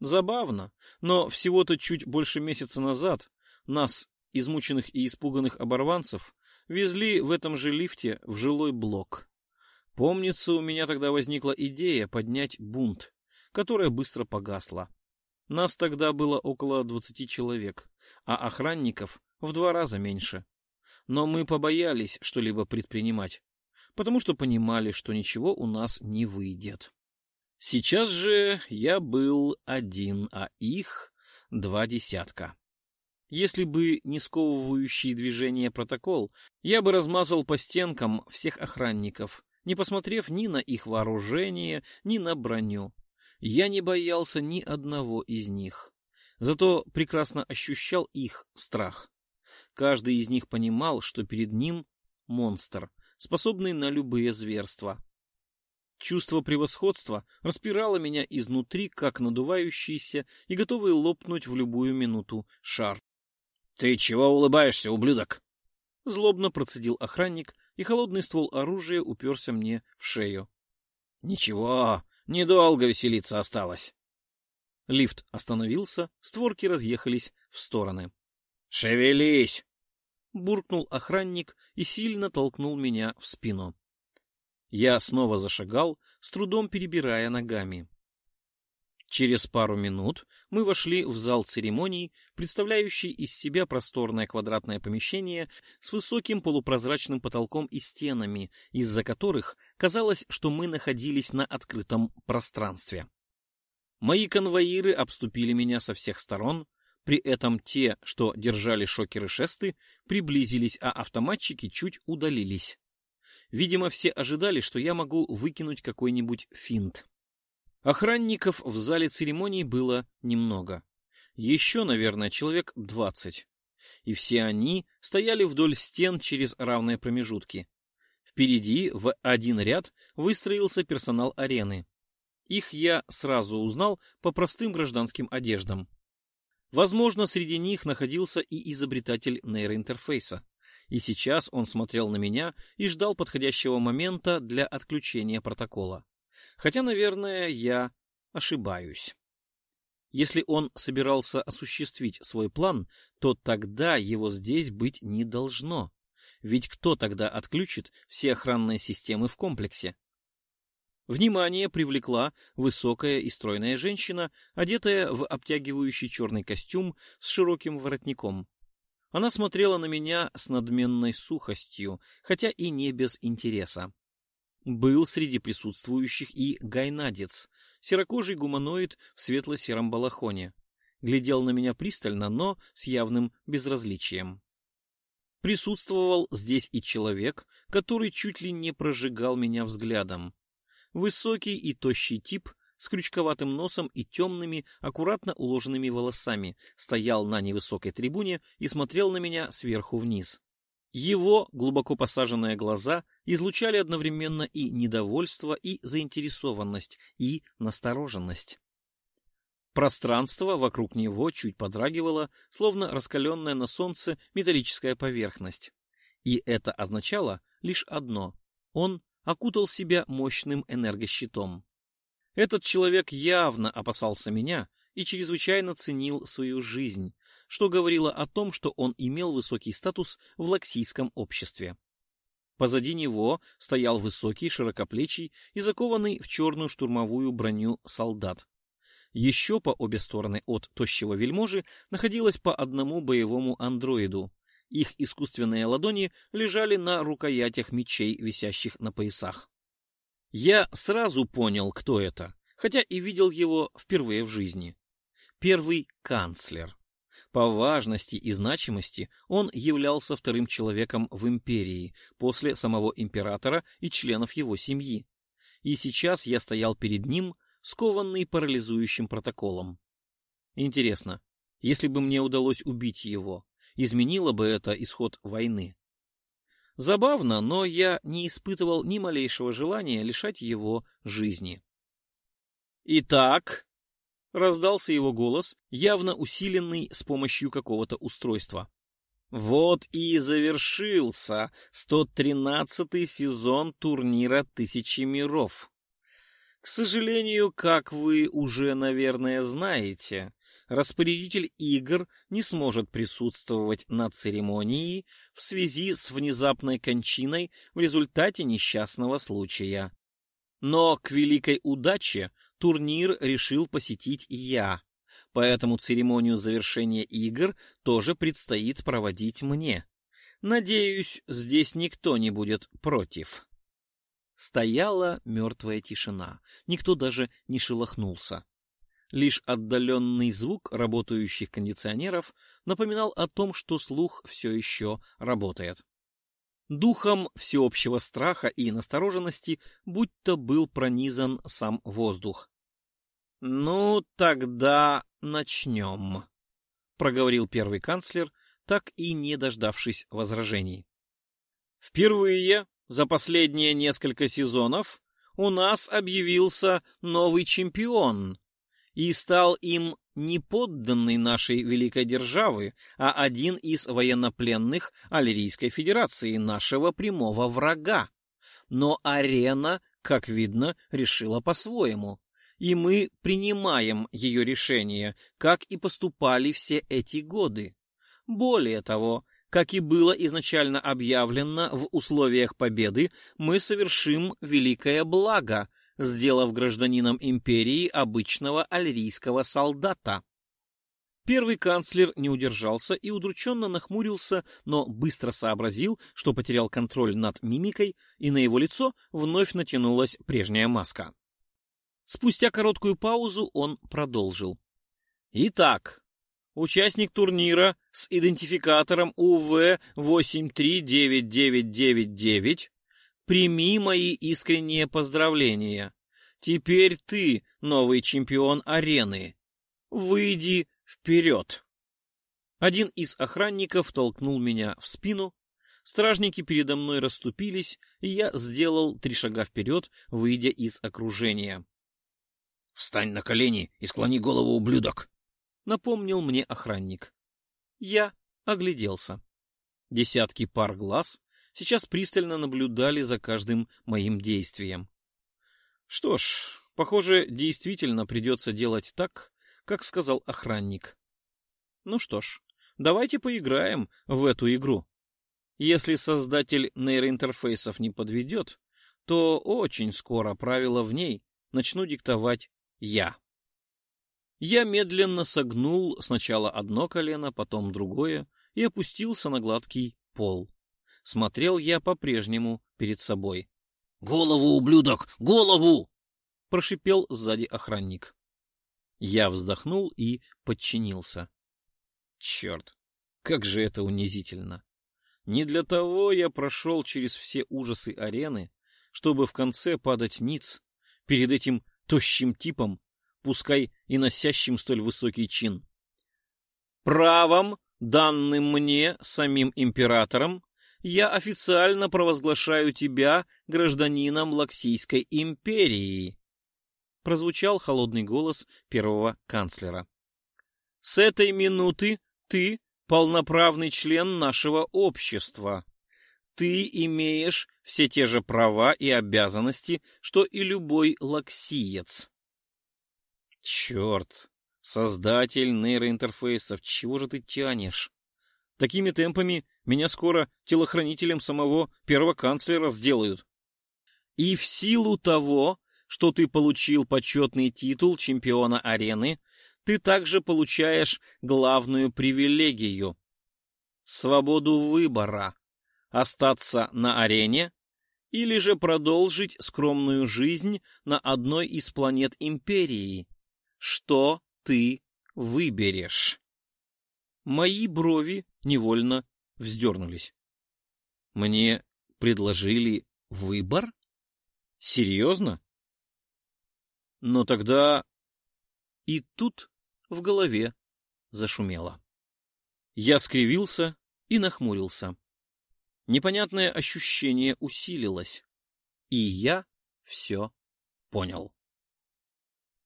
Забавно, но всего-то чуть больше месяца назад нас, измученных и испуганных оборванцев, везли в этом же лифте в жилой блок. Помнится, у меня тогда возникла идея поднять бунт, которая быстро погасла. Нас тогда было около двадцати человек, а охранников в два раза меньше. Но мы побоялись что-либо предпринимать, потому что понимали, что ничего у нас не выйдет. Сейчас же я был один, а их два десятка. Если бы не сковывающий движение протокол, я бы размазал по стенкам всех охранников, не посмотрев ни на их вооружение, ни на броню. Я не боялся ни одного из них, зато прекрасно ощущал их страх. Каждый из них понимал, что перед ним монстр, способный на любые зверства. Чувство превосходства распирало меня изнутри, как надувающийся и готовый лопнуть в любую минуту шар. — Ты чего улыбаешься, ублюдок? — злобно процедил охранник, и холодный ствол оружия уперся мне в шею. — Ничего, недолго веселиться осталось. Лифт остановился, створки разъехались в стороны. — Шевелись! — буркнул охранник и сильно толкнул меня в спину. Я снова зашагал, с трудом перебирая ногами. Через пару минут мы вошли в зал церемоний, представляющий из себя просторное квадратное помещение с высоким полупрозрачным потолком и стенами, из-за которых казалось, что мы находились на открытом пространстве. Мои конвоиры обступили меня со всех сторон, При этом те, что держали шокеры-шесты, приблизились, а автоматчики чуть удалились. Видимо, все ожидали, что я могу выкинуть какой-нибудь финт. Охранников в зале церемоний было немного. Еще, наверное, человек двадцать. И все они стояли вдоль стен через равные промежутки. Впереди в один ряд выстроился персонал арены. Их я сразу узнал по простым гражданским одеждам. Возможно, среди них находился и изобретатель нейроинтерфейса. И сейчас он смотрел на меня и ждал подходящего момента для отключения протокола. Хотя, наверное, я ошибаюсь. Если он собирался осуществить свой план, то тогда его здесь быть не должно. Ведь кто тогда отключит все охранные системы в комплексе? Внимание привлекла высокая и стройная женщина, одетая в обтягивающий черный костюм с широким воротником. Она смотрела на меня с надменной сухостью, хотя и не без интереса. Был среди присутствующих и гайнадец, серокожий гуманоид в светло-сером балахоне. Глядел на меня пристально, но с явным безразличием. Присутствовал здесь и человек, который чуть ли не прожигал меня взглядом. Высокий и тощий тип с крючковатым носом и темными, аккуратно уложенными волосами стоял на невысокой трибуне и смотрел на меня сверху вниз. Его глубоко посаженные глаза излучали одновременно и недовольство, и заинтересованность, и настороженность. Пространство вокруг него чуть подрагивало, словно раскаленная на солнце металлическая поверхность. И это означало лишь одно — он окутал себя мощным энергощитом. Этот человек явно опасался меня и чрезвычайно ценил свою жизнь, что говорило о том, что он имел высокий статус в лаксийском обществе. Позади него стоял высокий, широкоплечий и закованный в черную штурмовую броню солдат. Еще по обе стороны от тощего вельможи находилось по одному боевому андроиду, их искусственные ладони лежали на рукоятях мечей, висящих на поясах. Я сразу понял, кто это, хотя и видел его впервые в жизни. Первый канцлер. По важности и значимости он являлся вторым человеком в империи после самого императора и членов его семьи. И сейчас я стоял перед ним, скованный парализующим протоколом. Интересно, если бы мне удалось убить его, изменило бы это исход войны. Забавно, но я не испытывал ни малейшего желания лишать его жизни. «Итак», — раздался его голос, явно усиленный с помощью какого-то устройства. «Вот и завершился 113-й сезон турнира «Тысячи миров». К сожалению, как вы уже, наверное, знаете, распорядитель игр не сможет присутствовать на церемонии в связи с внезапной кончиной в результате несчастного случая. Но к великой удаче турнир решил посетить я, поэтому церемонию завершения игр тоже предстоит проводить мне. Надеюсь, здесь никто не будет против. Стояла мертвая тишина, никто даже не шелохнулся. Лишь отдаленный звук работающих кондиционеров напоминал о том, что слух все еще работает. Духом всеобщего страха и настороженности будто был пронизан сам воздух. «Ну, тогда начнем», — проговорил первый канцлер, так и не дождавшись возражений. «Впервые за последние несколько сезонов у нас объявился новый чемпион, и стал им не подданный нашей великой державы, а один из военнопленных Аллерийской Федерации, нашего прямого врага. Но арена, как видно, решила по-своему. И мы принимаем ее решение, как и поступали все эти годы. Более того, как и было изначально объявлено в условиях победы, мы совершим великое благо, сделав гражданином империи обычного альрийского солдата. Первый канцлер не удержался и удрученно нахмурился, но быстро сообразил, что потерял контроль над мимикой, и на его лицо вновь натянулась прежняя маска. Спустя короткую паузу он продолжил. «Итак, участник турнира с идентификатором УВ-839999, прими мои искренние поздравления. Теперь ты новый чемпион арены. Выйди вперед. Один из охранников толкнул меня в спину, стражники передо мной расступились, и я сделал три шага вперед, выйдя из окружения. — Встань на колени и склони голову, ублюдок! — напомнил мне охранник. Я огляделся. Десятки пар глаз сейчас пристально наблюдали за каждым моим действием. Что ж, похоже, действительно придется делать так, как сказал охранник. Ну что ж, давайте поиграем в эту игру. Если создатель нейроинтерфейсов не подведет, то очень скоро правила в ней начну диктовать я. Я медленно согнул сначала одно колено, потом другое и опустился на гладкий пол. Смотрел я по-прежнему перед собой. «Голову, ублюдок! Голову!» — прошипел сзади охранник. Я вздохнул и подчинился. Черт, как же это унизительно! Не для того я прошел через все ужасы арены, чтобы в конце падать ниц перед этим тощим типом, пускай и носящим столь высокий чин. Правом, данным мне самим императором, я официально провозглашаю тебя гражданином Лаксийской империи. Прозвучал холодный голос первого канцлера. С этой минуты ты полноправный член нашего общества. Ты имеешь все те же права и обязанности, что и любой лаксиец. Черт, создатель нейроинтерфейсов, чего же ты тянешь? Такими темпами меня скоро телохранителем самого первого канцлера сделают. И в силу того, что ты получил почетный титул чемпиона арены, ты также получаешь главную привилегию — свободу выбора — остаться на арене или же продолжить скромную жизнь на одной из планет Империи. Что ты выберешь? Мои брови невольно вздернулись. Мне предложили выбор? Серьезно? Но тогда... И тут в голове зашумело. Я скривился и нахмурился. Непонятное ощущение усилилось. И я все понял.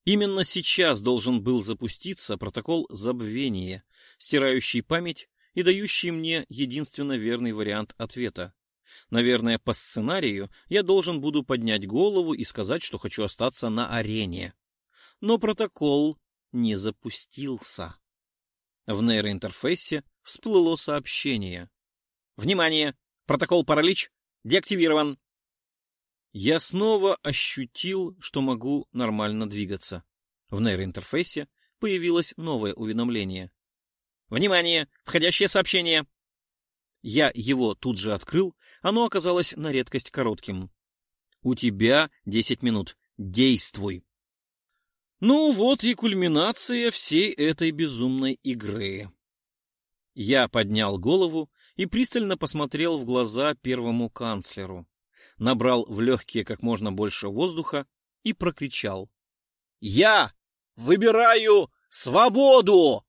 Именно сейчас должен был запуститься протокол забвения, стирающий память и дающий мне единственно верный вариант ответа. Наверное, по сценарию я должен буду поднять голову и сказать, что хочу остаться на арене. Но протокол не запустился. В нейроинтерфейсе всплыло сообщение. «Внимание! Протокол паралич деактивирован!» Я снова ощутил, что могу нормально двигаться. В нейроинтерфейсе появилось новое уведомление. «Внимание! Входящее сообщение!» Я его тут же открыл, оно оказалось на редкость коротким. «У тебя десять минут. Действуй!» Ну вот и кульминация всей этой безумной игры. Я поднял голову и пристально посмотрел в глаза первому канцлеру набрал в легкие как можно больше воздуха и прокричал. «Я выбираю свободу!»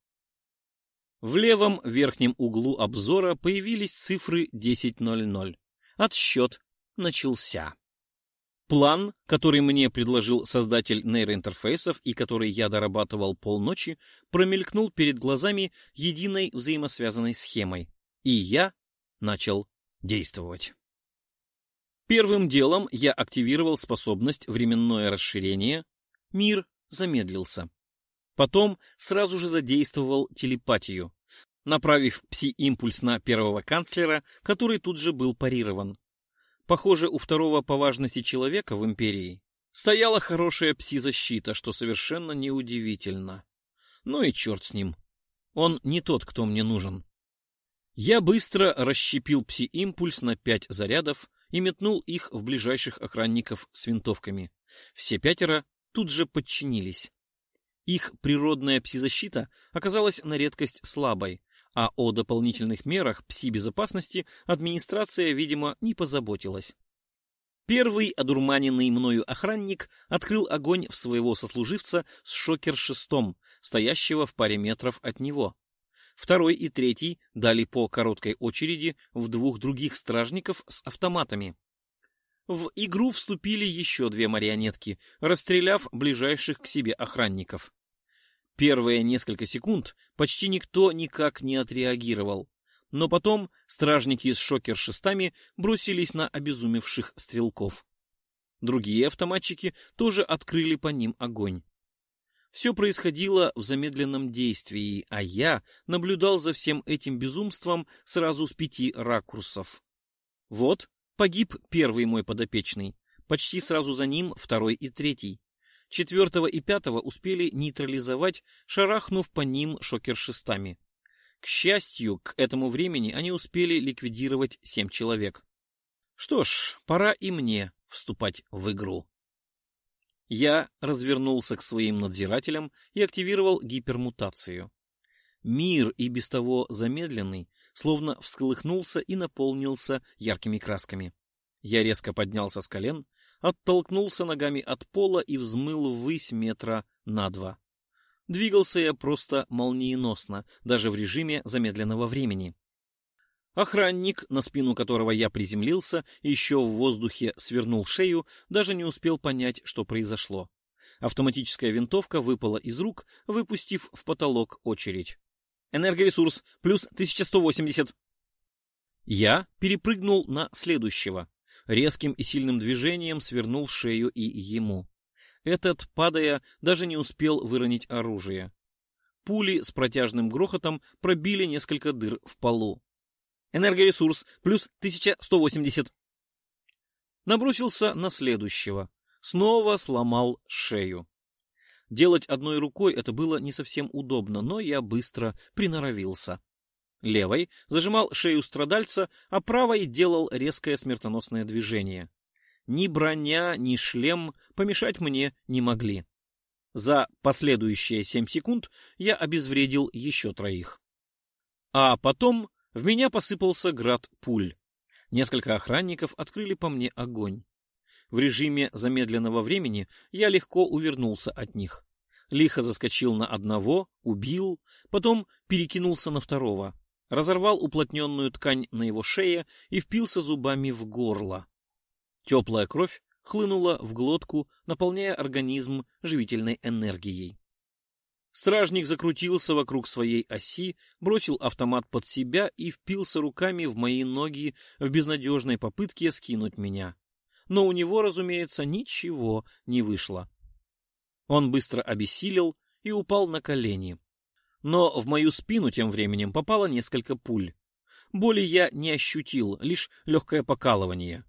В левом верхнем углу обзора появились цифры 10.00. Отсчет начался. План, который мне предложил создатель нейроинтерфейсов и который я дорабатывал полночи, промелькнул перед глазами единой взаимосвязанной схемой, и я начал действовать. Первым делом я активировал способность временное расширение. Мир замедлился. Потом сразу же задействовал телепатию, направив пси-импульс на первого канцлера, который тут же был парирован. Похоже, у второго по важности человека в Империи стояла хорошая пси-защита, что совершенно неудивительно. Ну и черт с ним. Он не тот, кто мне нужен. Я быстро расщепил пси-импульс на пять зарядов, и метнул их в ближайших охранников с винтовками. Все пятеро тут же подчинились. Их природная пси-защита оказалась на редкость слабой, а о дополнительных мерах пси-безопасности администрация, видимо, не позаботилась. Первый одурманенный мною охранник открыл огонь в своего сослуживца с шокер-шестом, стоящего в паре метров от него. Второй и третий дали по короткой очереди в двух других стражников с автоматами. В игру вступили еще две марионетки, расстреляв ближайших к себе охранников. Первые несколько секунд почти никто никак не отреагировал, но потом стражники с шокер-шестами бросились на обезумевших стрелков. Другие автоматчики тоже открыли по ним огонь. Все происходило в замедленном действии, а я наблюдал за всем этим безумством сразу с пяти ракурсов. Вот Погиб первый мой подопечный. Почти сразу за ним второй и третий. Четвертого и пятого успели нейтрализовать, шарахнув по ним шокер-шестами. К счастью, к этому времени они успели ликвидировать семь человек. Что ж, пора и мне вступать в игру. Я развернулся к своим надзирателям и активировал гипермутацию. Мир и без того замедленный словно всколыхнулся и наполнился яркими красками. Я резко поднялся с колен, оттолкнулся ногами от пола и взмыл ввысь метра на два. Двигался я просто молниеносно, даже в режиме замедленного времени. Охранник, на спину которого я приземлился, еще в воздухе свернул шею, даже не успел понять, что произошло. Автоматическая винтовка выпала из рук, выпустив в потолок очередь. Энергоресурс плюс 1180. Я перепрыгнул на следующего. Резким и сильным движением свернул шею и ему. Этот, падая, даже не успел выронить оружие. Пули с протяжным грохотом пробили несколько дыр в полу. Энергоресурс плюс 1180. Набросился на следующего. Снова сломал шею. Делать одной рукой это было не совсем удобно, но я быстро приноровился. Левой зажимал шею страдальца, а правой делал резкое смертоносное движение. Ни броня, ни шлем помешать мне не могли. За последующие семь секунд я обезвредил еще троих. А потом в меня посыпался град пуль. Несколько охранников открыли по мне огонь. В режиме замедленного времени я легко увернулся от них. Лихо заскочил на одного, убил, потом перекинулся на второго, разорвал уплотненную ткань на его шее и впился зубами в горло. Теплая кровь хлынула в глотку, наполняя организм живительной энергией. Стражник закрутился вокруг своей оси, бросил автомат под себя и впился руками в мои ноги в безнадежной попытке скинуть меня но у него, разумеется, ничего не вышло. Он быстро обессилел и упал на колени. Но в мою спину тем временем попало несколько пуль. Боли я не ощутил, лишь легкое покалывание.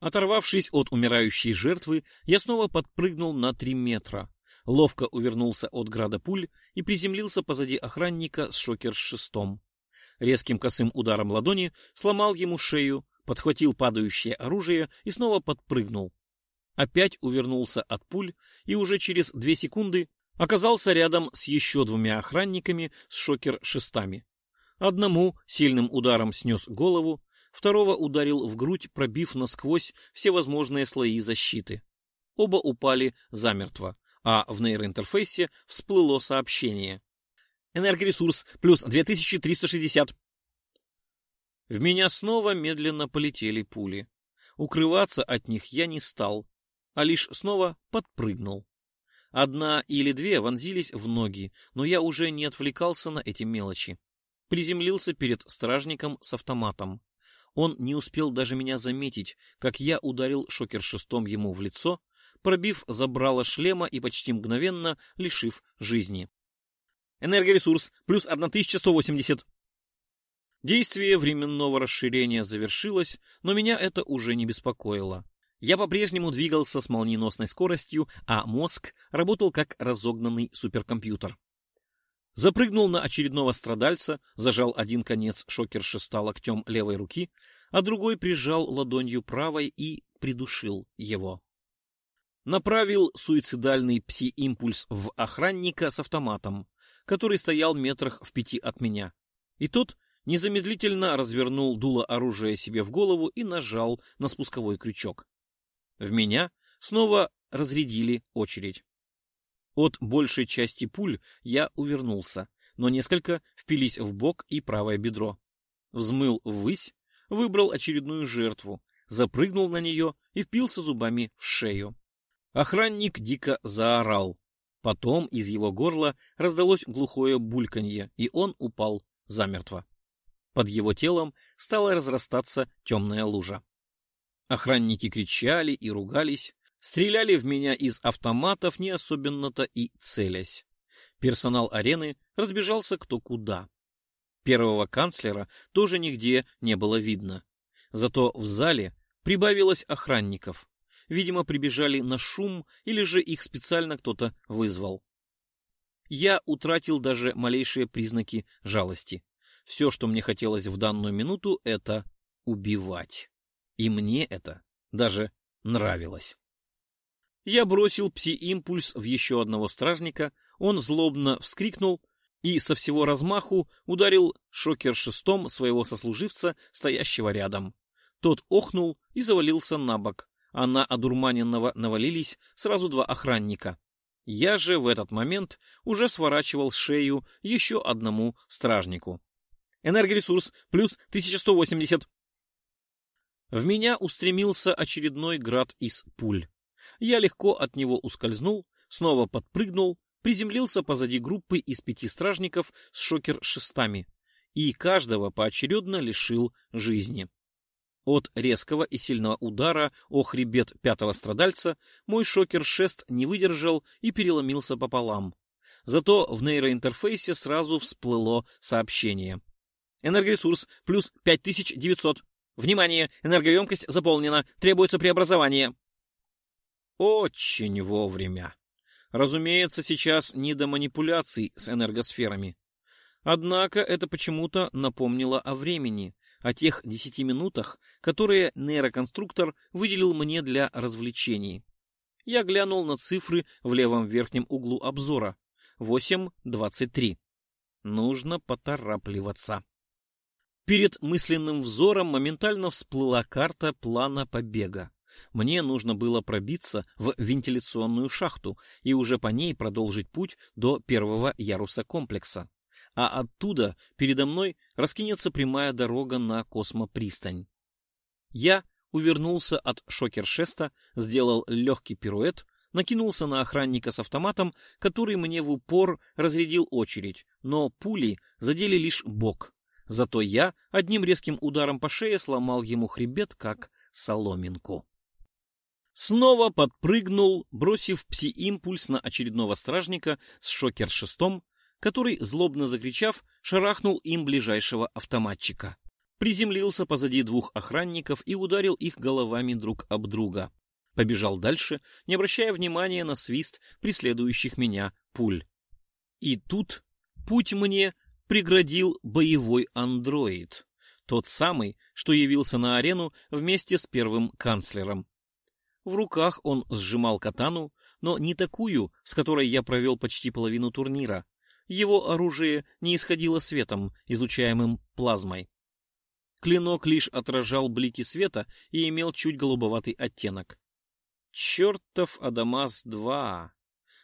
Оторвавшись от умирающей жертвы, я снова подпрыгнул на три метра, ловко увернулся от града пуль и приземлился позади охранника с шокер-шестом. Резким косым ударом ладони сломал ему шею, подхватил падающее оружие и снова подпрыгнул. Опять увернулся от пуль и уже через две секунды оказался рядом с еще двумя охранниками с шокер-шестами. Одному сильным ударом снес голову, второго ударил в грудь, пробив насквозь все возможные слои защиты. Оба упали замертво, а в нейроинтерфейсе всплыло сообщение. Энергоресурс плюс 2360. В меня снова медленно полетели пули. Укрываться от них я не стал, а лишь снова подпрыгнул. Одна или две вонзились в ноги, но я уже не отвлекался на эти мелочи. Приземлился перед стражником с автоматом. Он не успел даже меня заметить, как я ударил шокер-шестом ему в лицо, пробив забрало шлема и почти мгновенно лишив жизни. Энергоресурс плюс 1180. Действие временного расширения завершилось, но меня это уже не беспокоило. Я по-прежнему двигался с молниеносной скоростью, а мозг работал как разогнанный суперкомпьютер. Запрыгнул на очередного страдальца, зажал один конец шокер-шеста локтем левой руки, а другой прижал ладонью правой и придушил его. направил суицидальный пси-импульс в охранника с автоматом, который стоял метрах в пяти от меня. И тот незамедлительно развернул дуло оружия себе в голову и нажал на спусковой крючок. В меня снова разрядили очередь. От большей части пуль я увернулся, но несколько впились в бок и правое бедро. Взмыл ввысь, выбрал очередную жертву, запрыгнул на нее и впился зубами в шею. Охранник дико заорал. Потом из его горла раздалось глухое бульканье, и он упал замертво. Под его телом стала разрастаться темная лужа. Охранники кричали и ругались, стреляли в меня из автоматов не особенно-то и целясь. Персонал арены разбежался кто куда. Первого канцлера тоже нигде не было видно. Зато в зале прибавилось охранников. Видимо, прибежали на шум или же их специально кто-то вызвал. Я утратил даже малейшие признаки жалости. Все, что мне хотелось в данную минуту, это убивать. И мне это даже нравилось. Я бросил пси-импульс в еще одного стражника, он злобно вскрикнул и со всего размаху ударил шокер шестом своего сослуживца, стоящего рядом. Тот охнул и завалился на бок, а на одурманенного навалились сразу два охранника. Я же в этот момент уже сворачивал шею еще одному стражнику. Энергоресурс плюс 1180. В меня устремился очередной град из пуль. Я легко от него ускользнул, снова подпрыгнул, приземлился позади группы из пяти стражников с шокер-шестами и каждого поочередно лишил жизни. От резкого и сильного удара о хребет пятого страдальца мой шокер-шест не выдержал и переломился пополам. Зато в нейроинтерфейсе сразу всплыло сообщение. Энергоресурс плюс 5900. Внимание! Энергоемкость заполнена. Требуется преобразование. Очень вовремя. Разумеется, сейчас не до манипуляций с энергосферами. Однако это почему-то напомнило о времени, о тех десяти минутах, которые нейроконструктор выделил мне для развлечений. Я глянул на цифры в левом верхнем углу обзора. 8.23. Нужно поторапливаться. Перед мысленным взором моментально всплыла карта плана побега. Мне нужно было пробиться в вентиляционную шахту и уже по ней продолжить путь до первого яруса комплекса. А оттуда передо мной раскинется прямая дорога на космопристань. Я увернулся от шокер-шеста, сделал легкий пируэт, накинулся на охранника с автоматом, который мне в упор разрядил очередь, но пули задели лишь бок. Зато я одним резким ударом по шее сломал ему хребет, как соломинку. Снова подпрыгнул, бросив пси-импульс на очередного стражника с шокер-шестом, который, злобно закричав, шарахнул им ближайшего автоматчика. Приземлился позади двух охранников и ударил их головами друг об друга. Побежал дальше, не обращая внимания на свист преследующих меня пуль. И тут путь мне преградил боевой андроид. Тот самый, что явился на арену вместе с первым канцлером. В руках он сжимал катану, но не такую, с которой я провел почти половину турнира. Его оружие не исходило светом, излучаемым плазмой. Клинок лишь отражал блики света и имел чуть голубоватый оттенок. Чертов Адамас-2!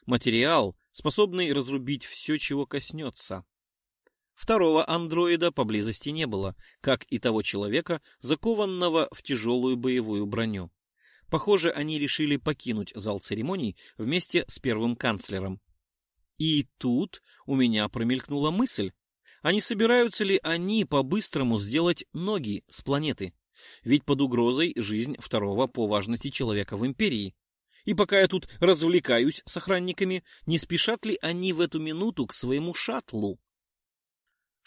Материал, способный разрубить все, чего коснется. Второго андроида поблизости не было, как и того человека, закованного в тяжелую боевую броню. Похоже, они решили покинуть зал церемоний вместе с первым канцлером. И тут у меня промелькнула мысль, а не собираются ли они по-быстрому сделать ноги с планеты? Ведь под угрозой жизнь второго по важности человека в империи. И пока я тут развлекаюсь с охранниками, не спешат ли они в эту минуту к своему шаттлу?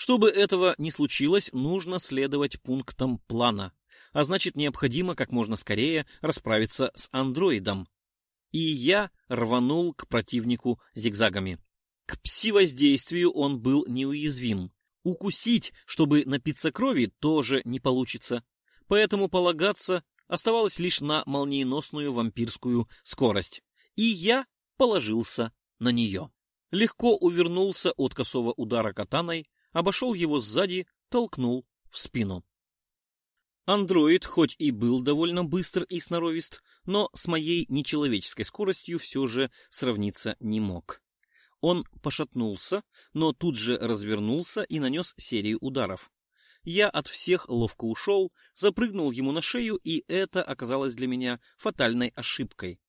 Чтобы этого не случилось, нужно следовать пунктам плана а значит необходимо как можно скорее расправиться с андроидом. И я рванул к противнику зигзагами. К пси-воздействию он был неуязвим. Укусить, чтобы напиться крови, тоже не получится. Поэтому полагаться оставалось лишь на молниеносную вампирскую скорость, и я положился на нее. Легко увернулся от косого удара катаной, обошел его сзади, толкнул в спину. Андроид хоть и был довольно быстр и сноровист, но с моей нечеловеческой скоростью все же сравниться не мог. Он пошатнулся, но тут же развернулся и нанес серию ударов. Я от всех ловко ушел, запрыгнул ему на шею, и это оказалось для меня фатальной ошибкой.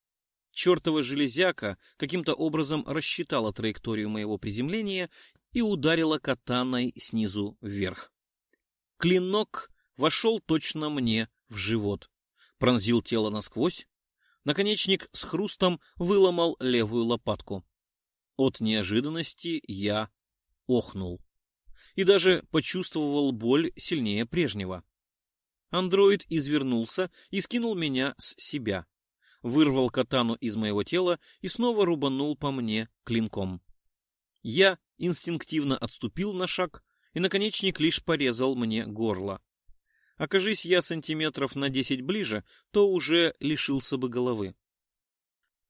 Чертова железяка каким-то образом рассчитала траекторию моего приземления и ударила катаной снизу вверх. Клинок вошел точно мне в живот, пронзил тело насквозь. Наконечник с хрустом выломал левую лопатку. От неожиданности я охнул и даже почувствовал боль сильнее прежнего. Андроид извернулся и скинул меня с себя, вырвал катану из моего тела и снова рубанул по мне клинком. Я инстинктивно отступил на шаг, и наконечник лишь порезал мне горло. Окажись я сантиметров на десять ближе, то уже лишился бы головы.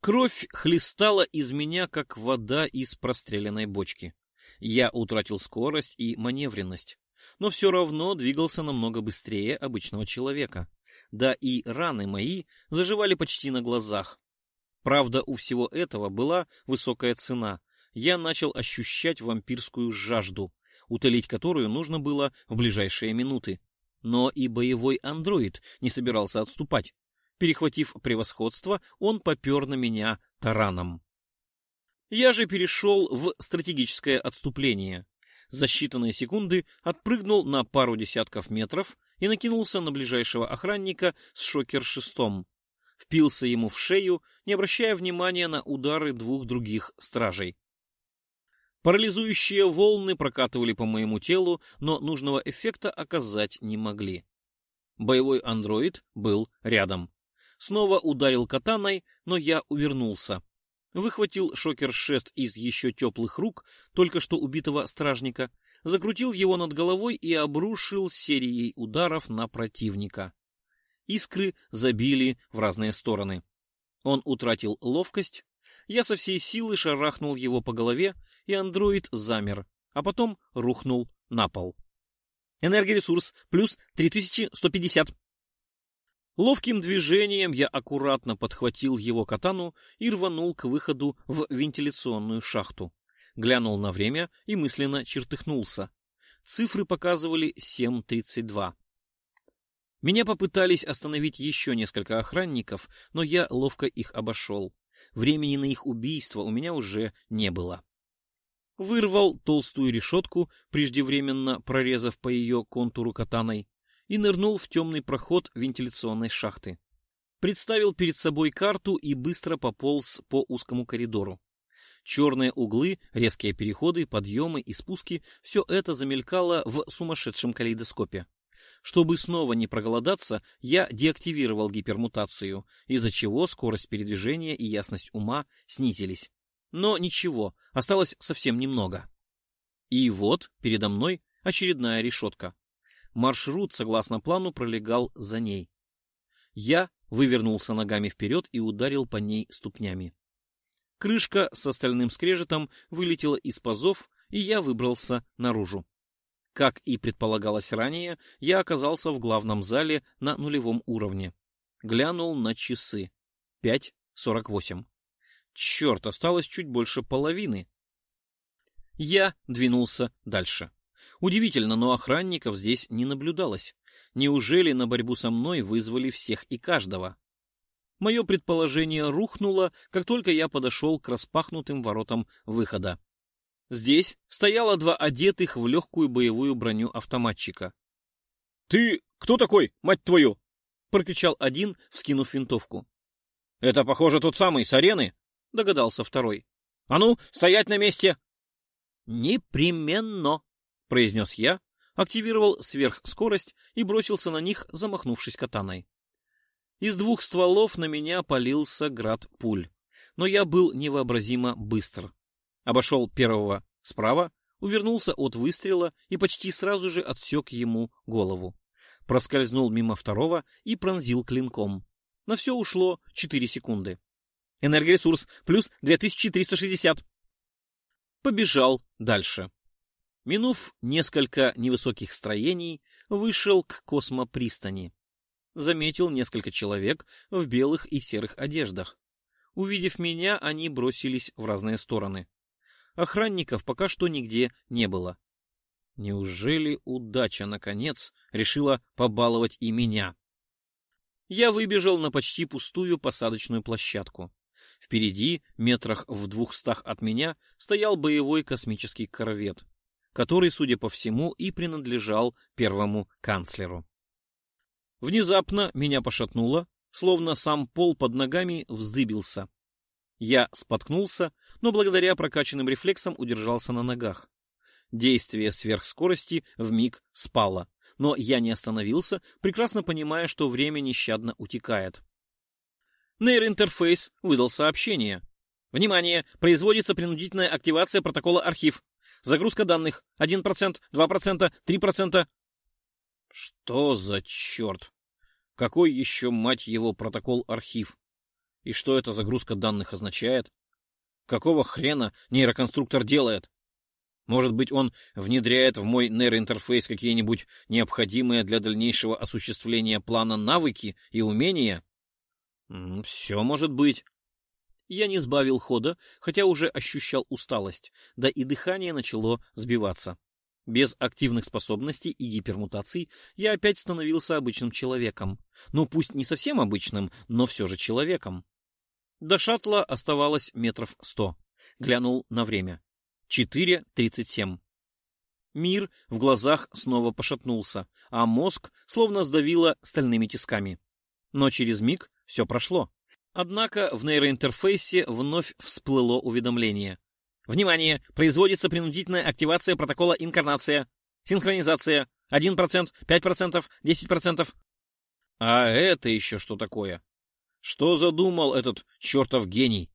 Кровь хлестала из меня, как вода из простреленной бочки. Я утратил скорость и маневренность, но все равно двигался намного быстрее обычного человека. Да и раны мои заживали почти на глазах. Правда, у всего этого была высокая цена. Я начал ощущать вампирскую жажду, утолить которую нужно было в ближайшие минуты. Но и боевой андроид не собирался отступать. Перехватив превосходство, он попер на меня тараном. Я же перешел в стратегическое отступление. За считанные секунды отпрыгнул на пару десятков метров и накинулся на ближайшего охранника с шокер-шестом. Впился ему в шею, не обращая внимания на удары двух других стражей. Парализующие волны прокатывали по моему телу, но нужного эффекта оказать не могли. Боевой андроид был рядом. Снова ударил катаной, но я увернулся. Выхватил шокер-шест из еще теплых рук только что убитого стражника, закрутил его над головой и обрушил серией ударов на противника. Искры забили в разные стороны. Он утратил ловкость. Я со всей силы шарахнул его по голове, и андроид замер, а потом рухнул на пол. Энергоресурс плюс 3150. Ловким движением я аккуратно подхватил его катану и рванул к выходу в вентиляционную шахту. Глянул на время и мысленно чертыхнулся. Цифры показывали 7.32. Меня попытались остановить еще несколько охранников, но я ловко их обошел. Времени на их убийство у меня уже не было. Вырвал толстую решетку, преждевременно прорезав по ее контуру катаной, и нырнул в темный проход вентиляционной шахты. Представил перед собой карту и быстро пополз по узкому коридору. Черные углы, резкие переходы, подъемы и спуски — все это замелькало в сумасшедшем калейдоскопе. Чтобы снова не проголодаться, я деактивировал гипермутацию, из-за чего скорость передвижения и ясность ума снизились. Но ничего, осталось совсем немного. И вот передо мной очередная решетка. Маршрут, согласно плану, пролегал за ней. Я вывернулся ногами вперед и ударил по ней ступнями. Крышка с остальным скрежетом вылетела из пазов, и я выбрался наружу. Как и предполагалось ранее, я оказался в главном зале на нулевом уровне. Глянул на часы. Пять сорок восемь. Черт, осталось чуть больше половины. Я двинулся дальше. Удивительно, но охранников здесь не наблюдалось. Неужели на борьбу со мной вызвали всех и каждого? Мое предположение рухнуло, как только я подошел к распахнутым воротам выхода. Здесь стояло два одетых в легкую боевую броню автоматчика. — Ты кто такой, мать твою? — прокричал один, вскинув винтовку. — Это, похоже, тот самый с арены, — догадался второй. — А ну, стоять на месте! — Непременно! произнес я, активировал сверхскорость и бросился на них, замахнувшись катаной. Из двух стволов на меня полился град пуль, но я был невообразимо быстр. Обошел первого справа, увернулся от выстрела и почти сразу же отсек ему голову. проскользнул мимо второго и пронзил клинком. На все ушло 4 секунды. Энергоресурс плюс 2360. Побежал дальше. Минув несколько невысоких строений, вышел к космопристани. Заметил несколько человек в белых и серых одеждах. Увидев меня, они бросились в разные стороны. Охранников пока что нигде не было. Неужели удача, наконец, решила побаловать и меня? Я выбежал на почти пустую посадочную площадку. Впереди, метрах в двухстах от меня, стоял боевой космический корвет, который, судя по всему, и принадлежал первому канцлеру. Внезапно меня пошатнуло, словно сам пол под ногами вздыбился. Я споткнулся, но благодаря прокачанным рефлексам удержался на ногах. Действие сверхскорости вмиг спало, но я не остановился, прекрасно понимая, что время нещадно утекает. Нейроинтерфейс выдал сообщение. Внимание! Производится принудительная активация протокола архив. Загрузка данных. 1%, 2%, 3%. Что за черт? Какой еще, мать его, протокол архив? И что эта загрузка данных означает? Какого хрена нейроконструктор делает? Может быть, он внедряет в мой нейроинтерфейс какие-нибудь необходимые для дальнейшего осуществления плана навыки и умения? Все может быть. Я не сбавил хода, хотя уже ощущал усталость, да и дыхание начало сбиваться. Без активных способностей и гипермутаций я опять становился обычным человеком. Ну, пусть не совсем обычным, но все же человеком. До шаттла оставалось метров сто. Глянул на время. Четыре тридцать семь. Мир в глазах снова пошатнулся, а мозг словно сдавило стальными тисками. Но через миг все прошло. Однако в нейроинтерфейсе вновь всплыло уведомление. Внимание! Производится принудительная активация протокола инкарнация. Синхронизация. 1%, 5%, 10%. А это еще что такое? Что задумал этот чертов гений?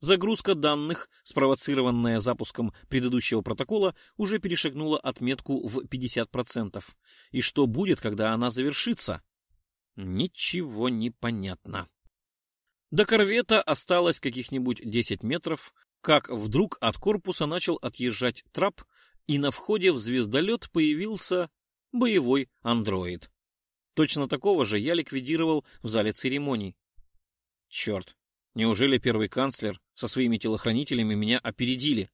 Загрузка данных, спровоцированная запуском предыдущего протокола, уже перешагнула отметку в 50%. И что будет, когда она завершится? Ничего не понятно. До корвета осталось каких-нибудь 10 метров, как вдруг от корпуса начал отъезжать трап, и на входе в звездолет появился боевой андроид. Точно такого же я ликвидировал в зале церемоний. Черт, неужели первый канцлер со своими телохранителями меня опередили?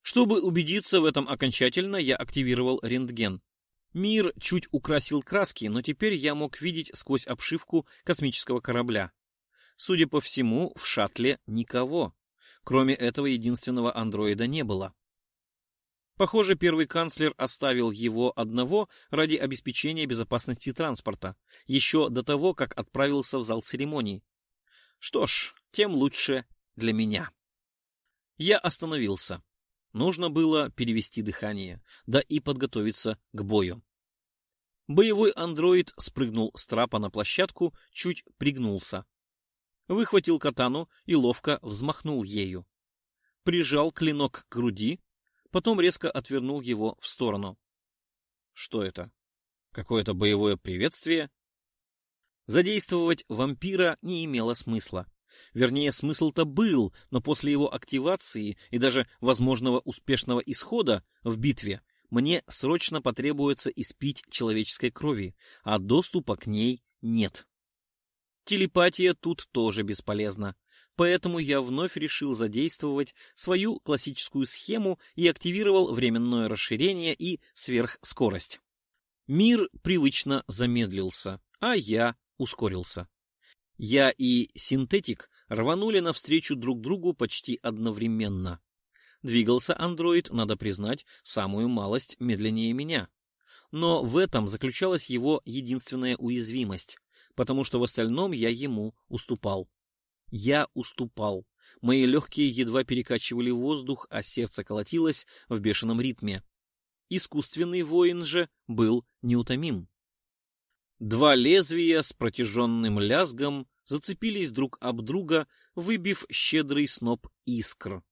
Чтобы убедиться в этом окончательно, я активировал рентген. Мир чуть украсил краски, но теперь я мог видеть сквозь обшивку космического корабля. Судя по всему, в шаттле никого. Кроме этого единственного андроида не было. Похоже, первый канцлер оставил его одного ради обеспечения безопасности транспорта, еще до того, как отправился в зал церемоний. Что ж, тем лучше для меня. Я остановился. Нужно было перевести дыхание, да и подготовиться к бою. Боевой андроид спрыгнул с трапа на площадку, чуть пригнулся. Выхватил катану и ловко взмахнул ею. Прижал клинок к груди, потом резко отвернул его в сторону. Что это? Какое-то боевое приветствие? Задействовать вампира не имело смысла. Вернее, смысл-то был, но после его активации и даже возможного успешного исхода в битве мне срочно потребуется испить человеческой крови, а доступа к ней нет. Телепатия тут тоже бесполезна, поэтому я вновь решил задействовать свою классическую схему и активировал временное расширение и сверхскорость. Мир привычно замедлился, а я ускорился. Я и синтетик рванули навстречу друг другу почти одновременно. Двигался андроид, надо признать, самую малость медленнее меня. Но в этом заключалась его единственная уязвимость, потому что в остальном я ему уступал. Я уступал. Мои легкие едва перекачивали воздух, а сердце колотилось в бешеном ритме. Искусственный воин же был неутомим. Два лезвия с протяженным лязгом зацепились друг об друга, выбив щедрый сноп искр.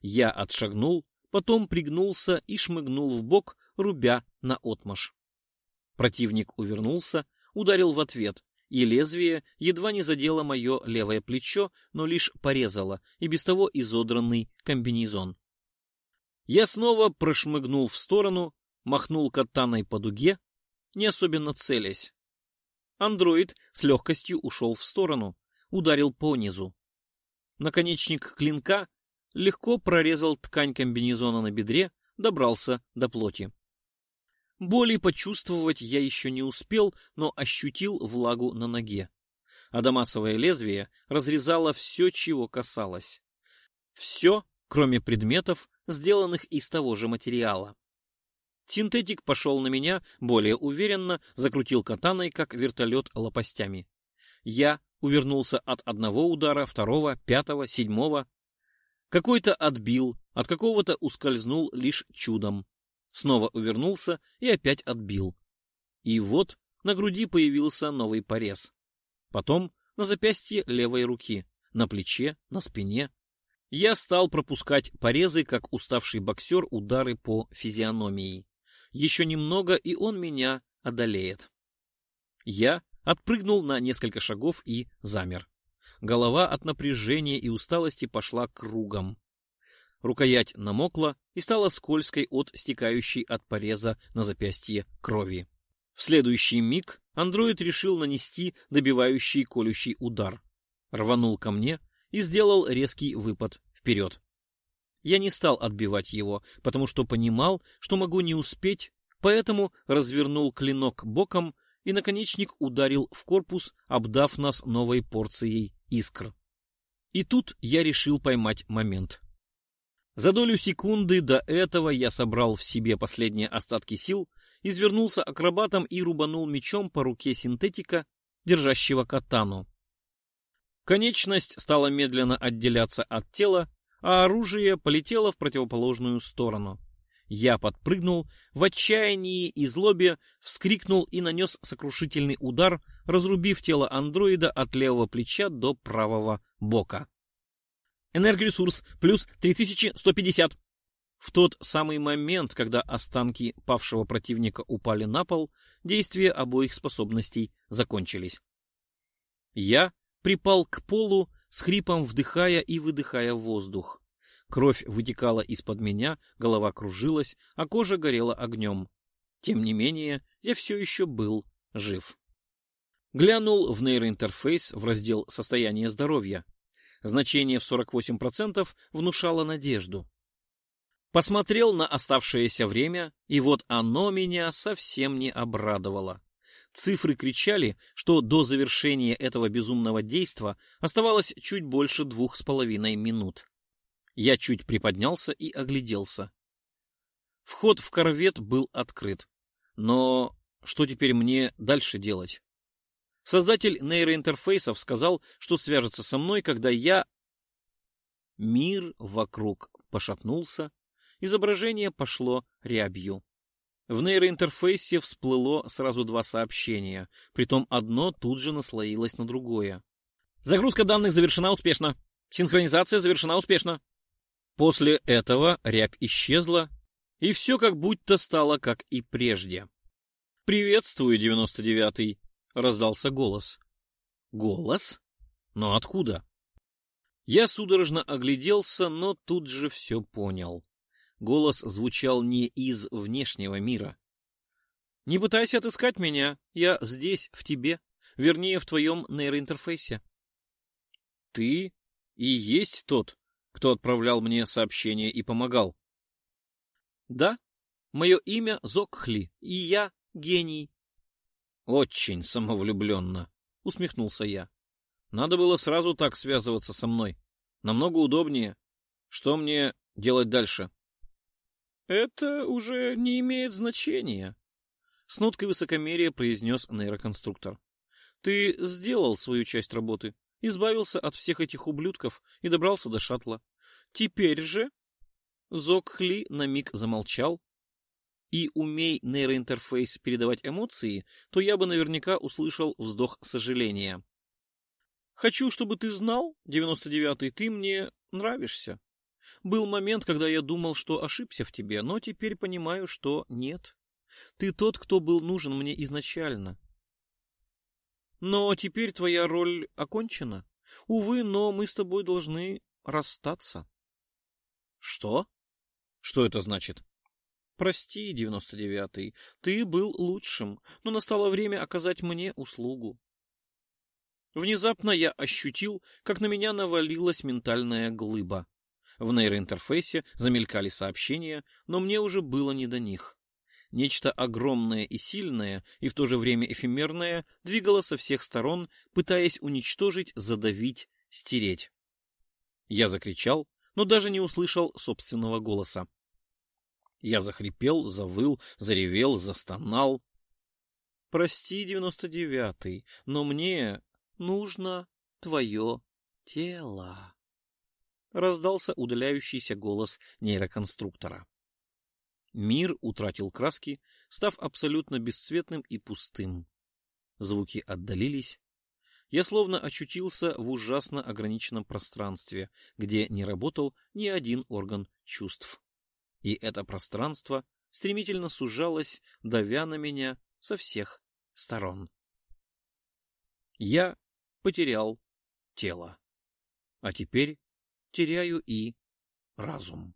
Я отшагнул, потом пригнулся и шмыгнул в бок, рубя на отмаш. Противник увернулся, ударил в ответ, и лезвие едва не задело мое левое плечо, но лишь порезало и без того изодранный комбинезон. Я снова прошмыгнул в сторону, махнул катаной по дуге, не особенно целясь. Андроид с легкостью ушел в сторону, ударил по низу. Наконечник клинка легко прорезал ткань комбинезона на бедре, добрался до плоти. Боли почувствовать я еще не успел, но ощутил влагу на ноге. Адамасовое лезвие разрезало все, чего касалось. Все, кроме предметов, сделанных из того же материала. Синтетик пошел на меня более уверенно, закрутил катаной, как вертолет лопастями. Я увернулся от одного удара, второго, пятого, седьмого. Какой-то отбил, от какого-то ускользнул лишь чудом. Снова увернулся и опять отбил. И вот на груди появился новый порез. Потом на запястье левой руки, на плече, на спине. Я стал пропускать порезы, как уставший боксер, удары по физиономии. Еще немного, и он меня одолеет. Я отпрыгнул на несколько шагов и замер. Голова от напряжения и усталости пошла кругом. Рукоять намокла и стала скользкой от стекающей от пореза на запястье крови. В следующий миг андроид решил нанести добивающий колющий удар. Рванул ко мне и сделал резкий выпад вперед. Я не стал отбивать его, потому что понимал, что могу не успеть, поэтому развернул клинок боком, и наконечник ударил в корпус, обдав нас новой порцией искр. И тут я решил поймать момент. За долю секунды до этого я собрал в себе последние остатки сил, извернулся акробатом и рубанул мечом по руке синтетика, держащего катану. Конечность стала медленно отделяться от тела, а оружие полетело в противоположную сторону. Я подпрыгнул, в отчаянии и злобе вскрикнул и нанес сокрушительный удар, разрубив тело андроида от левого плеча до правого бока. Энергоресурс плюс 3150. В тот самый момент, когда останки павшего противника упали на пол, действия обоих способностей закончились. Я припал к полу, с хрипом вдыхая и выдыхая воздух. Кровь вытекала из-под меня, голова кружилась, а кожа горела огнем. Тем не менее, я все еще был жив. Глянул в нейроинтерфейс в раздел «Состояние здоровья». Значение в 48% внушало надежду. Посмотрел на оставшееся время, и вот оно меня совсем не обрадовало. Цифры кричали, что до завершения этого безумного действа оставалось чуть больше двух с половиной минут. Я чуть приподнялся и огляделся. Вход в корвет был открыт. Но что теперь мне дальше делать? Создатель нейроинтерфейсов сказал, что свяжется со мной, когда я... Мир вокруг пошатнулся, изображение пошло рябью. В нейроинтерфейсе всплыло сразу два сообщения, притом одно тут же наслоилось на другое. Загрузка данных завершена успешно. Синхронизация завершена успешно. После этого рябь исчезла, и все как будто стало как и прежде. «Приветствую, девяносто девятый», — раздался голос. «Голос? Но откуда?» Я судорожно огляделся, но тут же все понял. Голос звучал не из внешнего мира. «Не пытайся отыскать меня, я здесь, в тебе, вернее, в твоем нейроинтерфейсе». «Ты и есть тот, кто отправлял мне сообщение и помогал?» «Да, мое имя Зокхли, и я гений». Очень самовлюбленно, усмехнулся я. Надо было сразу так связываться со мной. Намного удобнее. Что мне делать дальше? Это уже не имеет значения, с ноткой высокомерия произнес нейроконструктор. Ты сделал свою часть работы, избавился от всех этих ублюдков и добрался до шаттла. Теперь же... Зокхли на миг замолчал, и умей нейроинтерфейс передавать эмоции, то я бы наверняка услышал вздох сожаления. Хочу, чтобы ты знал, 99-й, ты мне нравишься. Был момент, когда я думал, что ошибся в тебе, но теперь понимаю, что нет. Ты тот, кто был нужен мне изначально. Но теперь твоя роль окончена. Увы, но мы с тобой должны расстаться. Что? Что это значит? Прости, девяносто девятый, ты был лучшим, но настало время оказать мне услугу. Внезапно я ощутил, как на меня навалилась ментальная глыба. В нейроинтерфейсе замелькали сообщения, но мне уже было не до них. Нечто огромное и сильное, и в то же время эфемерное, двигало со всех сторон, пытаясь уничтожить, задавить, стереть. Я закричал, но даже не услышал собственного голоса. Я захрипел, завыл, заревел, застонал. «Прости, девяносто девятый, но мне нужно твое тело», — раздался удаляющийся голос нейроконструктора. Мир утратил краски, став абсолютно бесцветным и пустым. Звуки отдалились. Я словно очутился в ужасно ограниченном пространстве, где не работал ни один орган чувств. И это пространство стремительно сужалось, давя на меня со всех сторон. Я потерял тело. А теперь теряю и разум.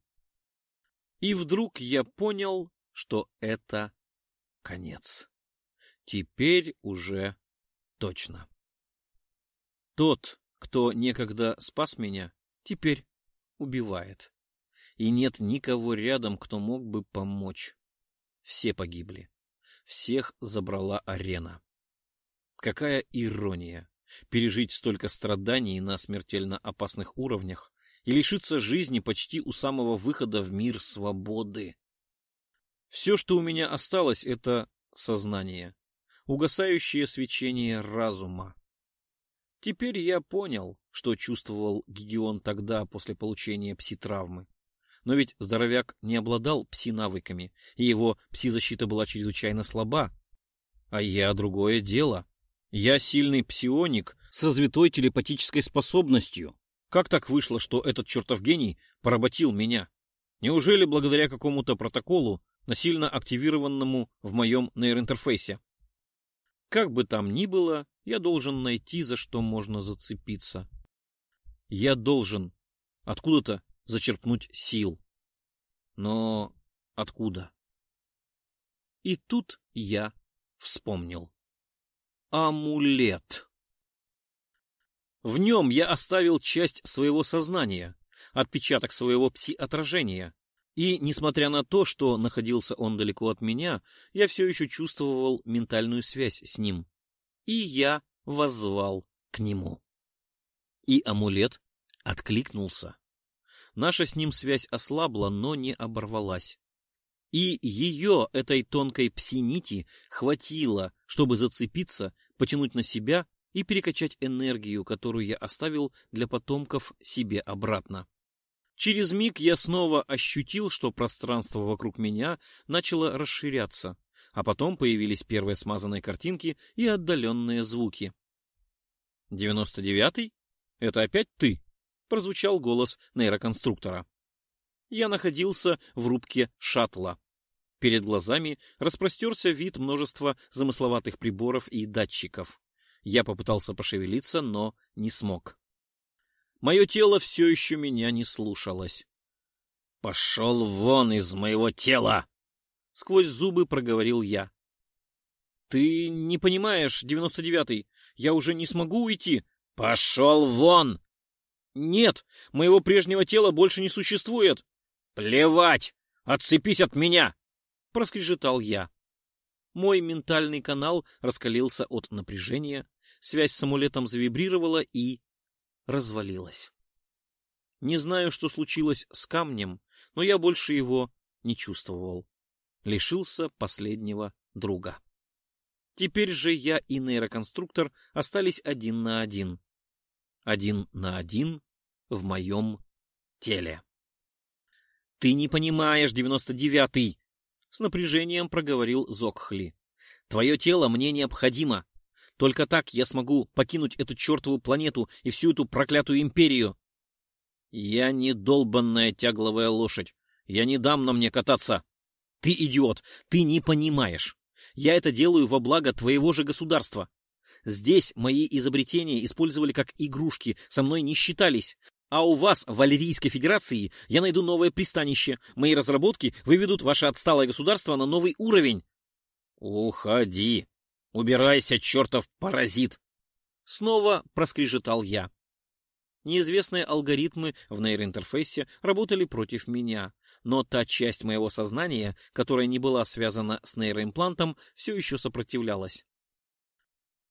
И вдруг я понял, что это конец. Теперь уже точно. Тот, кто некогда спас меня, теперь убивает. И нет никого рядом, кто мог бы помочь. Все погибли. Всех забрала арена. Какая ирония! Пережить столько страданий на смертельно опасных уровнях и лишиться жизни почти у самого выхода в мир свободы. Все, что у меня осталось, это сознание, угасающее свечение разума. Теперь я понял, что чувствовал Гигион тогда после получения пси-травмы. Но ведь здоровяк не обладал пси-навыками, и его пси-защита была чрезвычайно слаба. А я другое дело. Я сильный псионик с развитой телепатической способностью, как так вышло, что этот чертов гений поработил меня? Неужели благодаря какому-то протоколу, насильно активированному в моем нейроинтерфейсе? Как бы там ни было, я должен найти, за что можно зацепиться. Я должен откуда-то зачерпнуть сил. Но откуда? И тут я вспомнил. Амулет. В нем я оставил часть своего сознания, отпечаток своего пси-отражения. И, несмотря на то, что находился он далеко от меня, я все еще чувствовал ментальную связь с ним. И я воззвал к нему. И амулет откликнулся. Наша с ним связь ослабла, но не оборвалась. И ее, этой тонкой пси-нити, хватило, чтобы зацепиться, потянуть на себя и перекачать энергию, которую я оставил для потомков себе обратно. Через миг я снова ощутил, что пространство вокруг меня начало расширяться, а потом появились первые смазанные картинки и отдаленные звуки. «Девяносто девятый? Это опять ты?» — прозвучал голос нейроконструктора. Я находился в рубке шаттла. Перед глазами распростерся вид множества замысловатых приборов и датчиков. Я попытался пошевелиться, но не смог. Мое тело все еще меня не слушалось. «Пошел вон из моего тела!» — сквозь зубы проговорил я. «Ты не понимаешь, девяносто девятый, я уже не смогу уйти!» «Пошел вон!» «Нет, моего прежнего тела больше не существует!» «Плевать! Отцепись от меня!» — проскрежетал я. Мой ментальный канал раскалился от напряжения, связь с амулетом завибрировала и развалилась. Не знаю, что случилось с камнем, но я больше его не чувствовал. Лишился последнего друга. Теперь же я и нейроконструктор остались один на один. Один на один в моем теле. — Ты не понимаешь, девяносто девятый! — с напряжением проговорил Зокхли. — Твое тело мне необходимо. Только так я смогу покинуть эту чертову планету и всю эту проклятую империю. Я не долбанная тягловая лошадь. Я не дам на мне кататься. Ты идиот, ты не понимаешь. Я это делаю во благо твоего же государства. Здесь мои изобретения использовали как игрушки, со мной не считались. А у вас, в Валерийской Федерации, я найду новое пристанище. Мои разработки выведут ваше отсталое государство на новый уровень. Уходи. Убирайся, чертов паразит. Снова проскрежетал я. Неизвестные алгоритмы в нейроинтерфейсе работали против меня, но та часть моего сознания, которая не была связана с нейроимплантом, все еще сопротивлялась.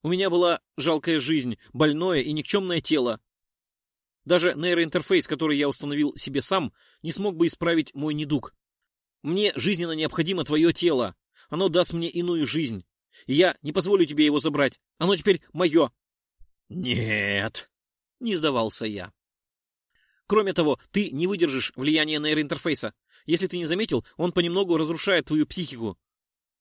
У меня была жалкая жизнь, больное и никчемное тело. Даже нейроинтерфейс, который я установил себе сам, не смог бы исправить мой недуг. Мне жизненно необходимо твое тело. Оно даст мне иную жизнь. И я не позволю тебе его забрать. Оно теперь мое. Нет, не сдавался я. Кроме того, ты не выдержишь влияния нейроинтерфейса. Если ты не заметил, он понемногу разрушает твою психику.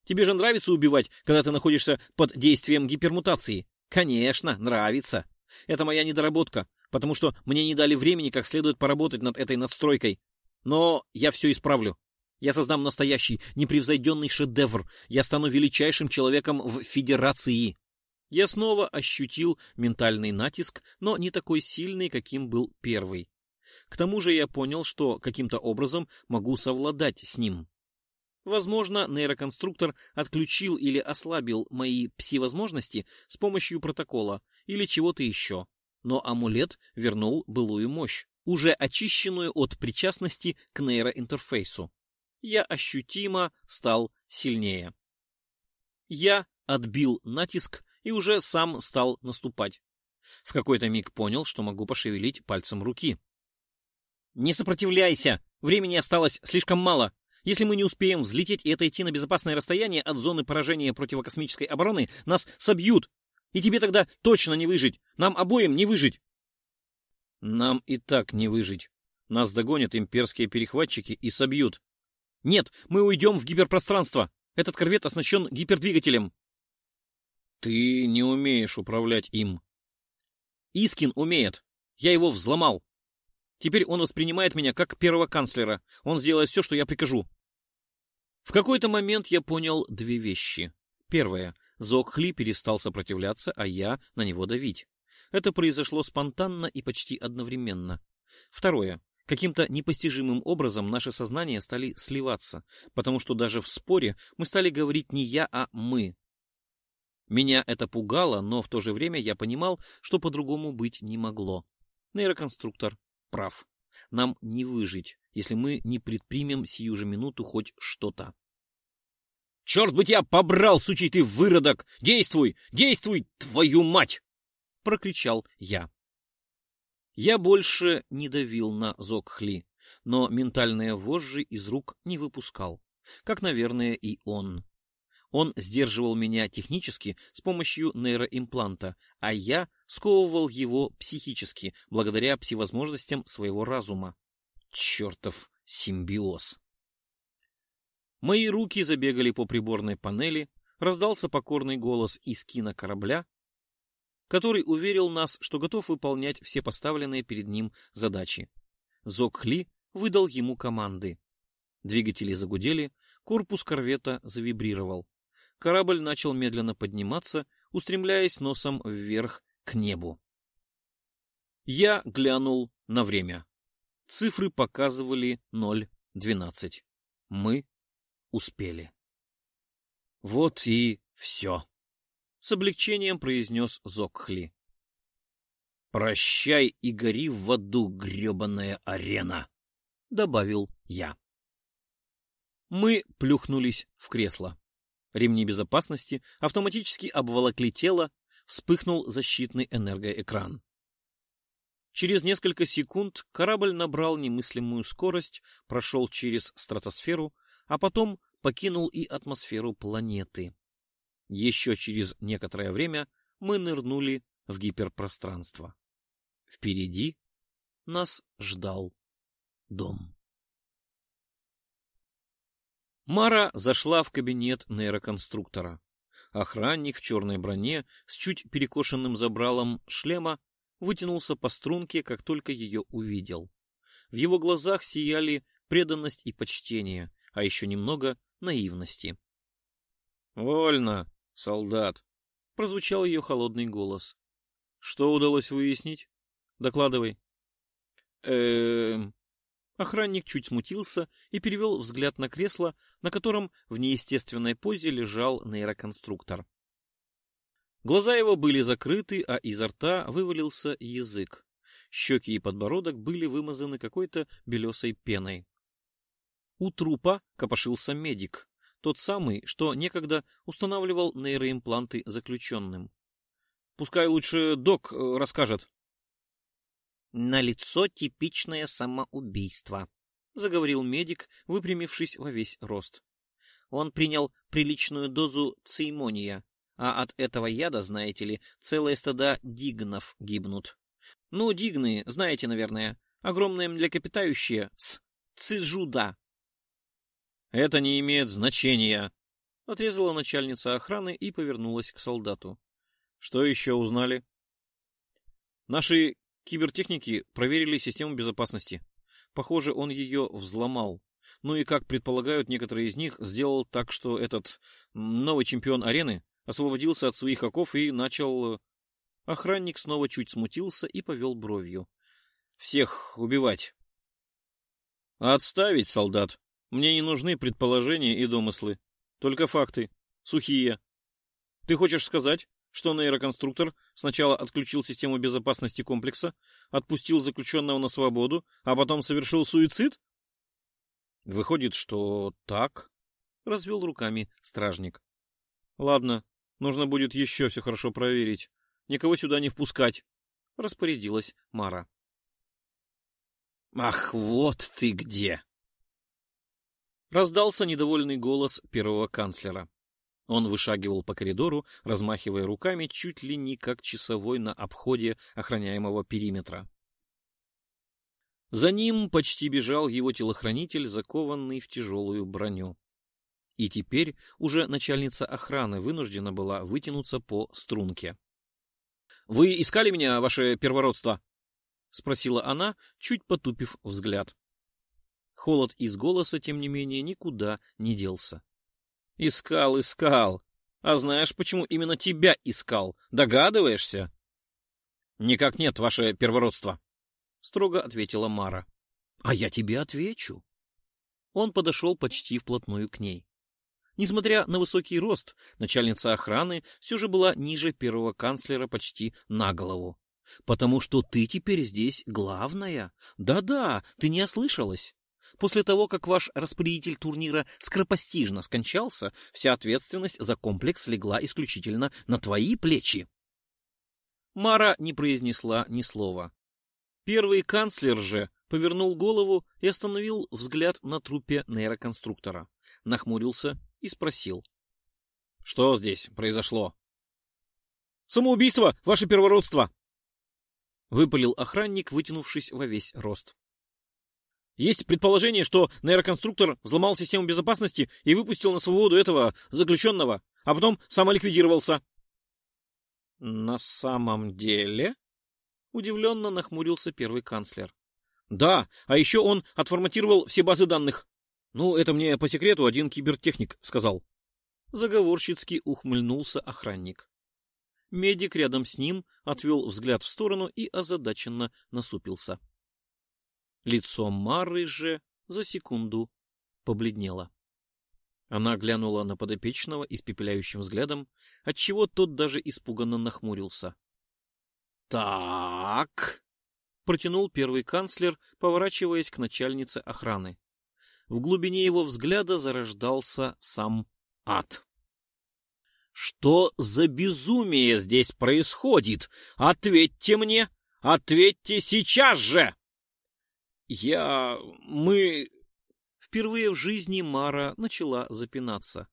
Тебе же нравится убивать, когда ты находишься под действием гипермутации? Конечно, нравится. Это моя недоработка, потому что мне не дали времени как следует поработать над этой надстройкой. Но я все исправлю. Я создам настоящий, непревзойденный шедевр. Я стану величайшим человеком в Федерации. Я снова ощутил ментальный натиск, но не такой сильный, каким был первый. К тому же я понял, что каким-то образом могу совладать с ним. Возможно, нейроконструктор отключил или ослабил мои пси-возможности с помощью протокола или чего-то еще. Но амулет вернул былую мощь, уже очищенную от причастности к нейроинтерфейсу. Я ощутимо стал сильнее. Я отбил натиск и уже сам стал наступать. В какой-то миг понял, что могу пошевелить пальцем руки. «Не сопротивляйся! Времени осталось слишком мало!» Если мы не успеем взлететь и отойти на безопасное расстояние от зоны поражения противокосмической обороны, нас собьют. И тебе тогда точно не выжить. Нам обоим не выжить. Нам и так не выжить. Нас догонят имперские перехватчики и собьют. Нет, мы уйдем в гиперпространство. Этот корвет оснащен гипердвигателем. Ты не умеешь управлять им. Искин умеет. Я его взломал. Теперь он воспринимает меня как первого канцлера. Он сделает все, что я прикажу. В какой-то момент я понял две вещи. Первое. Зокхли перестал сопротивляться, а я на него давить. Это произошло спонтанно и почти одновременно. Второе. Каким-то непостижимым образом наши сознания стали сливаться, потому что даже в споре мы стали говорить не я, а мы. Меня это пугало, но в то же время я понимал, что по-другому быть не могло. Нейроконструктор прав. Нам не выжить, если мы не предпримем сию же минуту хоть что-то. «Черт бы тебя побрал, сучий ты выродок! Действуй! Действуй, твою мать!» — прокричал я. Я больше не давил на Зокхли, но ментальные вожжи из рук не выпускал, как, наверное, и он. Он сдерживал меня технически с помощью нейроимпланта, а я сковывал его психически, благодаря псевозможностям своего разума. Чертов симбиоз! Мои руки забегали по приборной панели, раздался покорный голос из кинокорабля, который уверил нас, что готов выполнять все поставленные перед ним задачи. Зокхли выдал ему команды. Двигатели загудели, корпус корвета завибрировал корабль начал медленно подниматься, устремляясь носом вверх к небу. Я глянул на время. Цифры показывали 0.12. Мы успели. Вот и все. С облегчением произнес Зокхли. «Прощай и гори в аду, гребаная арена!» — добавил я. Мы плюхнулись в кресло. Ремни безопасности автоматически обволокли тело, вспыхнул защитный энергоэкран. Через несколько секунд корабль набрал немыслимую скорость, прошел через стратосферу, а потом покинул и атмосферу планеты. Еще через некоторое время мы нырнули в гиперпространство. Впереди нас ждал дом. Мара зашла в кабинет нейроконструктора. Охранник в черной броне с чуть перекошенным забралом шлема вытянулся по струнке, как только ее увидел. В его глазах сияли преданность и почтение, а еще немного наивности. «Вольно, солдат», — прозвучал ее холодный голос. «Что удалось выяснить? Докладывай». «Эм...» Охранник чуть смутился и перевел взгляд на кресло, на котором в неестественной позе лежал нейроконструктор. Глаза его были закрыты, а изо рта вывалился язык. Щеки и подбородок были вымазаны какой-то белесой пеной. У трупа копошился медик, тот самый, что некогда устанавливал нейроимпланты заключенным. Пускай лучше док э, расскажет. На лицо типичное самоубийство, заговорил медик, выпрямившись во весь рост. Он принял приличную дозу цеймония, а от этого яда, знаете ли, целые стада дигнов гибнут. Ну, дигны, знаете, наверное, огромные млекопитающие с цижуда. Это не имеет значения, отрезала начальница охраны и повернулась к солдату. Что еще узнали? Наши кибертехники проверили систему безопасности. Похоже, он ее взломал. Ну и, как предполагают некоторые из них, сделал так, что этот новый чемпион арены освободился от своих оков и начал... Охранник снова чуть смутился и повел бровью. Всех убивать. Отставить, солдат. Мне не нужны предположения и домыслы, только факты, сухие. Ты хочешь сказать, что нейроконструктор сначала отключил систему безопасности комплекса, отпустил заключенного на свободу, а потом совершил суицид? Выходит, что так, — развел руками стражник. Ладно, нужно будет еще все хорошо проверить. Никого сюда не впускать, — распорядилась Мара. Ах, вот ты где! Раздался недовольный голос первого канцлера. Он вышагивал по коридору, размахивая руками чуть ли не как часовой на обходе охраняемого периметра. За ним почти бежал его телохранитель, закованный в тяжелую броню. И теперь уже начальница охраны вынуждена была вытянуться по струнке. — Вы искали меня, ваше первородство? — спросила она, чуть потупив взгляд. Холод из голоса, тем не менее, никуда не делся. — Искал, искал. А знаешь, почему именно тебя искал? Догадываешься? — Никак нет, ваше первородство, — строго ответила Мара. — А я тебе отвечу. Он подошел почти вплотную к ней. Несмотря на высокий рост, начальница охраны все же была ниже первого канцлера почти на голову. Потому что ты теперь здесь главная. Да-да, ты не ослышалась. После того, как ваш распорядитель турнира скоропостижно скончался, вся ответственность за комплекс легла исключительно на твои плечи. Мара не произнесла ни слова. Первый канцлер же повернул голову и остановил взгляд на трупе нейроконструктора, нахмурился и спросил. — Что здесь произошло? — Самоубийство, ваше первородство! — выпалил охранник, вытянувшись во весь рост. Есть предположение, что нейроконструктор взломал систему безопасности и выпустил на свободу этого заключенного, а потом самоликвидировался. — На самом деле? — удивленно нахмурился первый канцлер. — Да, а еще он отформатировал все базы данных. Ну, это мне по секрету один кибертехник сказал. Заговорщицки ухмыльнулся охранник. Медик рядом с ним отвел взгляд в сторону и озадаченно насупился. — Лицо Мары же за секунду побледнело. Она глянула на подопечного испепеляющим взглядом, отчего тот даже испуганно нахмурился. «Так...» — протянул первый канцлер, поворачиваясь к начальнице охраны. В глубине его взгляда зарождался сам ад. «Что за безумие здесь происходит? Ответьте мне! Ответьте сейчас же!» Я... мы... Впервые в жизни Мара начала запинаться.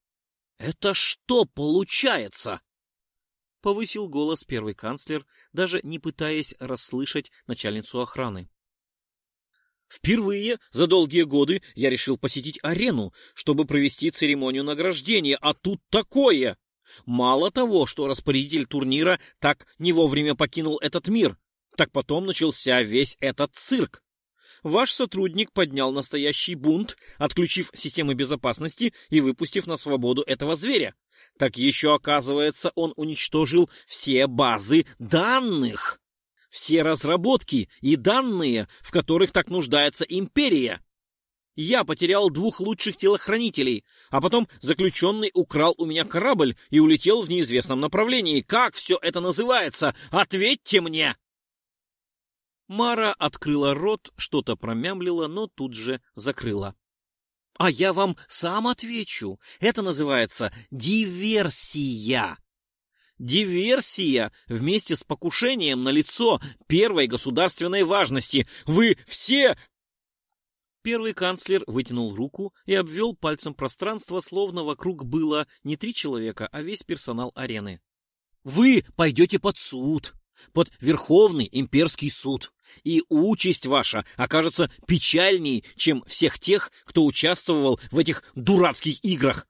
«Это что получается?» Повысил голос первый канцлер, даже не пытаясь расслышать начальницу охраны. Впервые за долгие годы я решил посетить арену, чтобы провести церемонию награждения, а тут такое! Мало того, что распорядитель турнира так не вовремя покинул этот мир, так потом начался весь этот цирк. Ваш сотрудник поднял настоящий бунт, отключив системы безопасности и выпустив на свободу этого зверя. Так еще, оказывается, он уничтожил все базы данных. Все разработки и данные, в которых так нуждается империя. Я потерял двух лучших телохранителей, а потом заключенный украл у меня корабль и улетел в неизвестном направлении. Как все это называется? Ответьте мне!» Мара открыла рот, что-то промямлила, но тут же закрыла. «А я вам сам отвечу. Это называется диверсия. Диверсия вместе с покушением на лицо первой государственной важности. Вы все Первый канцлер вытянул руку и обвел пальцем пространство, словно вокруг было не три человека, а весь персонал арены. «Вы пойдете под суд, под Верховный имперский суд, и участь ваша окажется печальней, чем всех тех, кто участвовал в этих дурацких играх».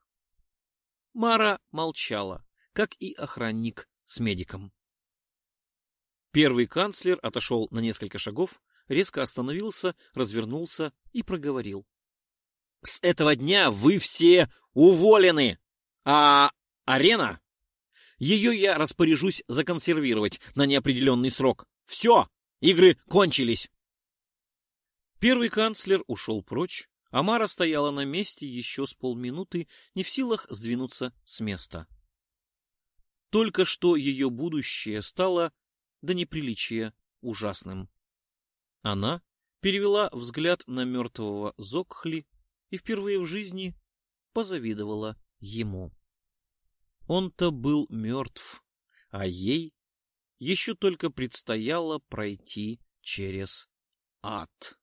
Мара молчала, как и охранник с медиком. Первый канцлер отошел на несколько шагов, резко остановился, развернулся и проговорил. — С этого дня вы все уволены! А арена? Ее я распоряжусь законсервировать на неопределенный срок. Все, игры кончились. Первый канцлер ушел прочь, а Мара стояла на месте еще с полминуты, не в силах сдвинуться с места. Только что ее будущее стало до неприличия ужасным. Она перевела взгляд на мертвого Зокхли и впервые в жизни позавидовала ему. Он-то был мертв, а ей еще только предстояло пройти через ад.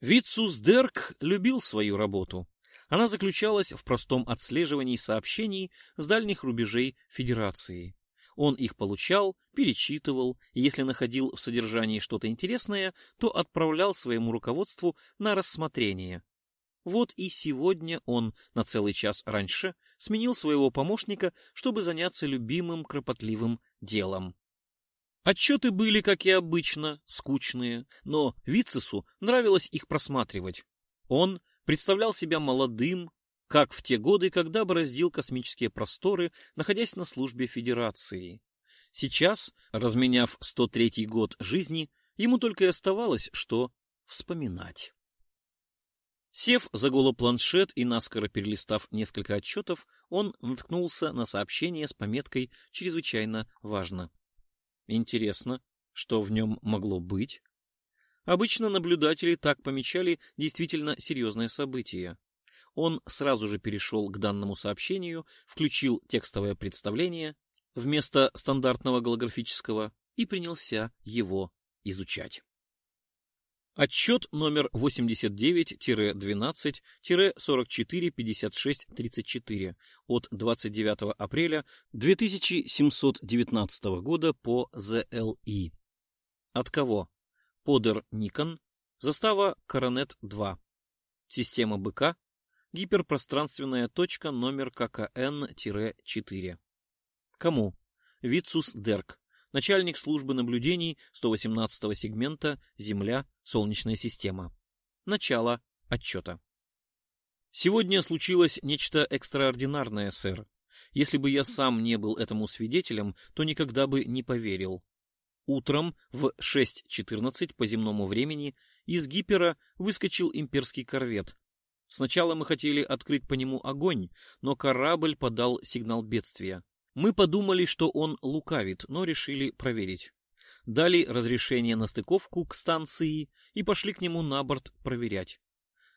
Вицус Дерк любил свою работу. Она заключалась в простом отслеживании сообщений с дальних рубежей Федерации. Он их получал, перечитывал, и если находил в содержании что-то интересное, то отправлял своему руководству на рассмотрение. Вот и сегодня он на целый час раньше сменил своего помощника, чтобы заняться любимым кропотливым делом. Отчеты были, как и обычно, скучные, но Вицесу нравилось их просматривать. Он представлял себя молодым, как в те годы, когда бороздил космические просторы, находясь на службе Федерации. Сейчас, разменяв 103-й год жизни, ему только и оставалось, что вспоминать. Сев за голопланшет и наскоро перелистав несколько отчетов, он наткнулся на сообщение с пометкой «Чрезвычайно важно». Интересно, что в нем могло быть? Обычно наблюдатели так помечали действительно серьезное событие. Он сразу же перешел к данному сообщению, включил текстовое представление вместо стандартного голографического и принялся его изучать. Отчет номер 89-12-4456-34 от 29 апреля 2719 года по ЗЛИ. От кого? Подер Никон. Застава Коронет 2. Система БК Гиперпространственная точка номер ККН-4. Кому? Вицус Дерк, начальник службы наблюдений 118-го сегмента Земля, Солнечная система. Начало отчета. Сегодня случилось нечто экстраординарное, сэр. Если бы я сам не был этому свидетелем, то никогда бы не поверил. Утром в 6.14 по земному времени из гипера выскочил имперский корвет, Сначала мы хотели открыть по нему огонь, но корабль подал сигнал бедствия. Мы подумали, что он лукавит, но решили проверить. Дали разрешение на стыковку к станции и пошли к нему на борт проверять.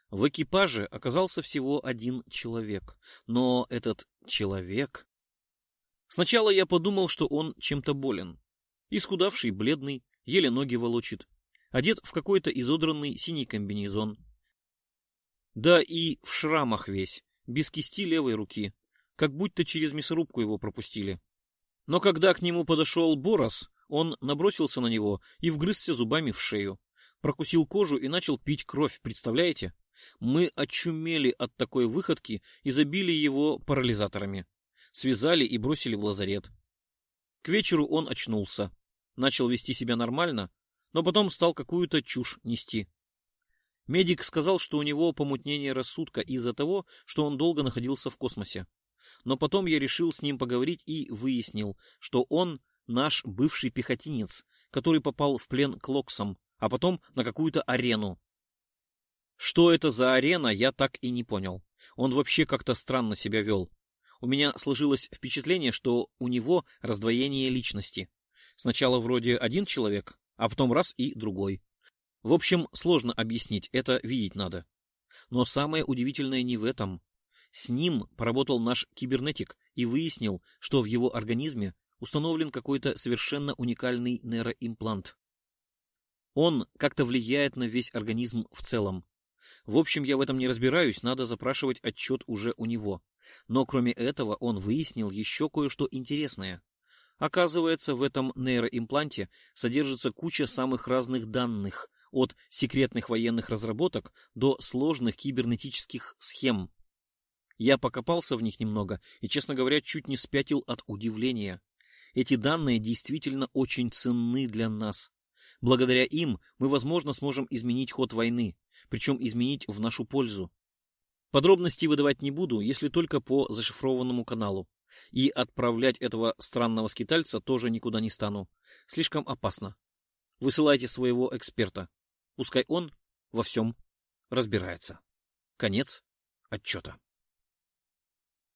В экипаже оказался всего один человек, но этот человек... Сначала я подумал, что он чем-то болен. Исхудавший, бледный, еле ноги волочит, одет в какой-то изодранный синий комбинезон, да и в шрамах весь, без кисти левой руки, как будто через мясорубку его пропустили. Но когда к нему подошел Борос, он набросился на него и вгрызся зубами в шею. Прокусил кожу и начал пить кровь, представляете? Мы очумели от такой выходки и забили его парализаторами. Связали и бросили в лазарет. К вечеру он очнулся. Начал вести себя нормально, но потом стал какую-то чушь нести. Медик сказал, что у него помутнение рассудка из-за того, что он долго находился в космосе. Но потом я решил с ним поговорить и выяснил, что он наш бывший пехотинец, который попал в плен к Локсам, а потом на какую-то арену. Что это за арена, я так и не понял. Он вообще как-то странно себя вел. У меня сложилось впечатление, что у него раздвоение личности. Сначала вроде один человек, а потом раз и другой. В общем, сложно объяснить, это видеть надо. Но самое удивительное не в этом. С ним поработал наш кибернетик и выяснил, что в его организме установлен какой-то совершенно уникальный нейроимплант. Он как-то влияет на весь организм в целом. В общем, я в этом не разбираюсь, надо запрашивать отчет уже у него. Но кроме этого он выяснил еще кое-что интересное. Оказывается, в этом нейроимпланте содержится куча самых разных данных, от секретных военных разработок до сложных кибернетических схем. Я покопался в них немного и, честно говоря, чуть не спятил от удивления. Эти данные действительно очень ценны для нас. Благодаря им мы, возможно, сможем изменить ход войны, причем изменить в нашу пользу. Подробностей выдавать не буду, если только по зашифрованному каналу. И отправлять этого странного скитальца тоже никуда не стану. Слишком опасно. Высылайте своего эксперта. Пускай он во всем разбирается. Конец отчета.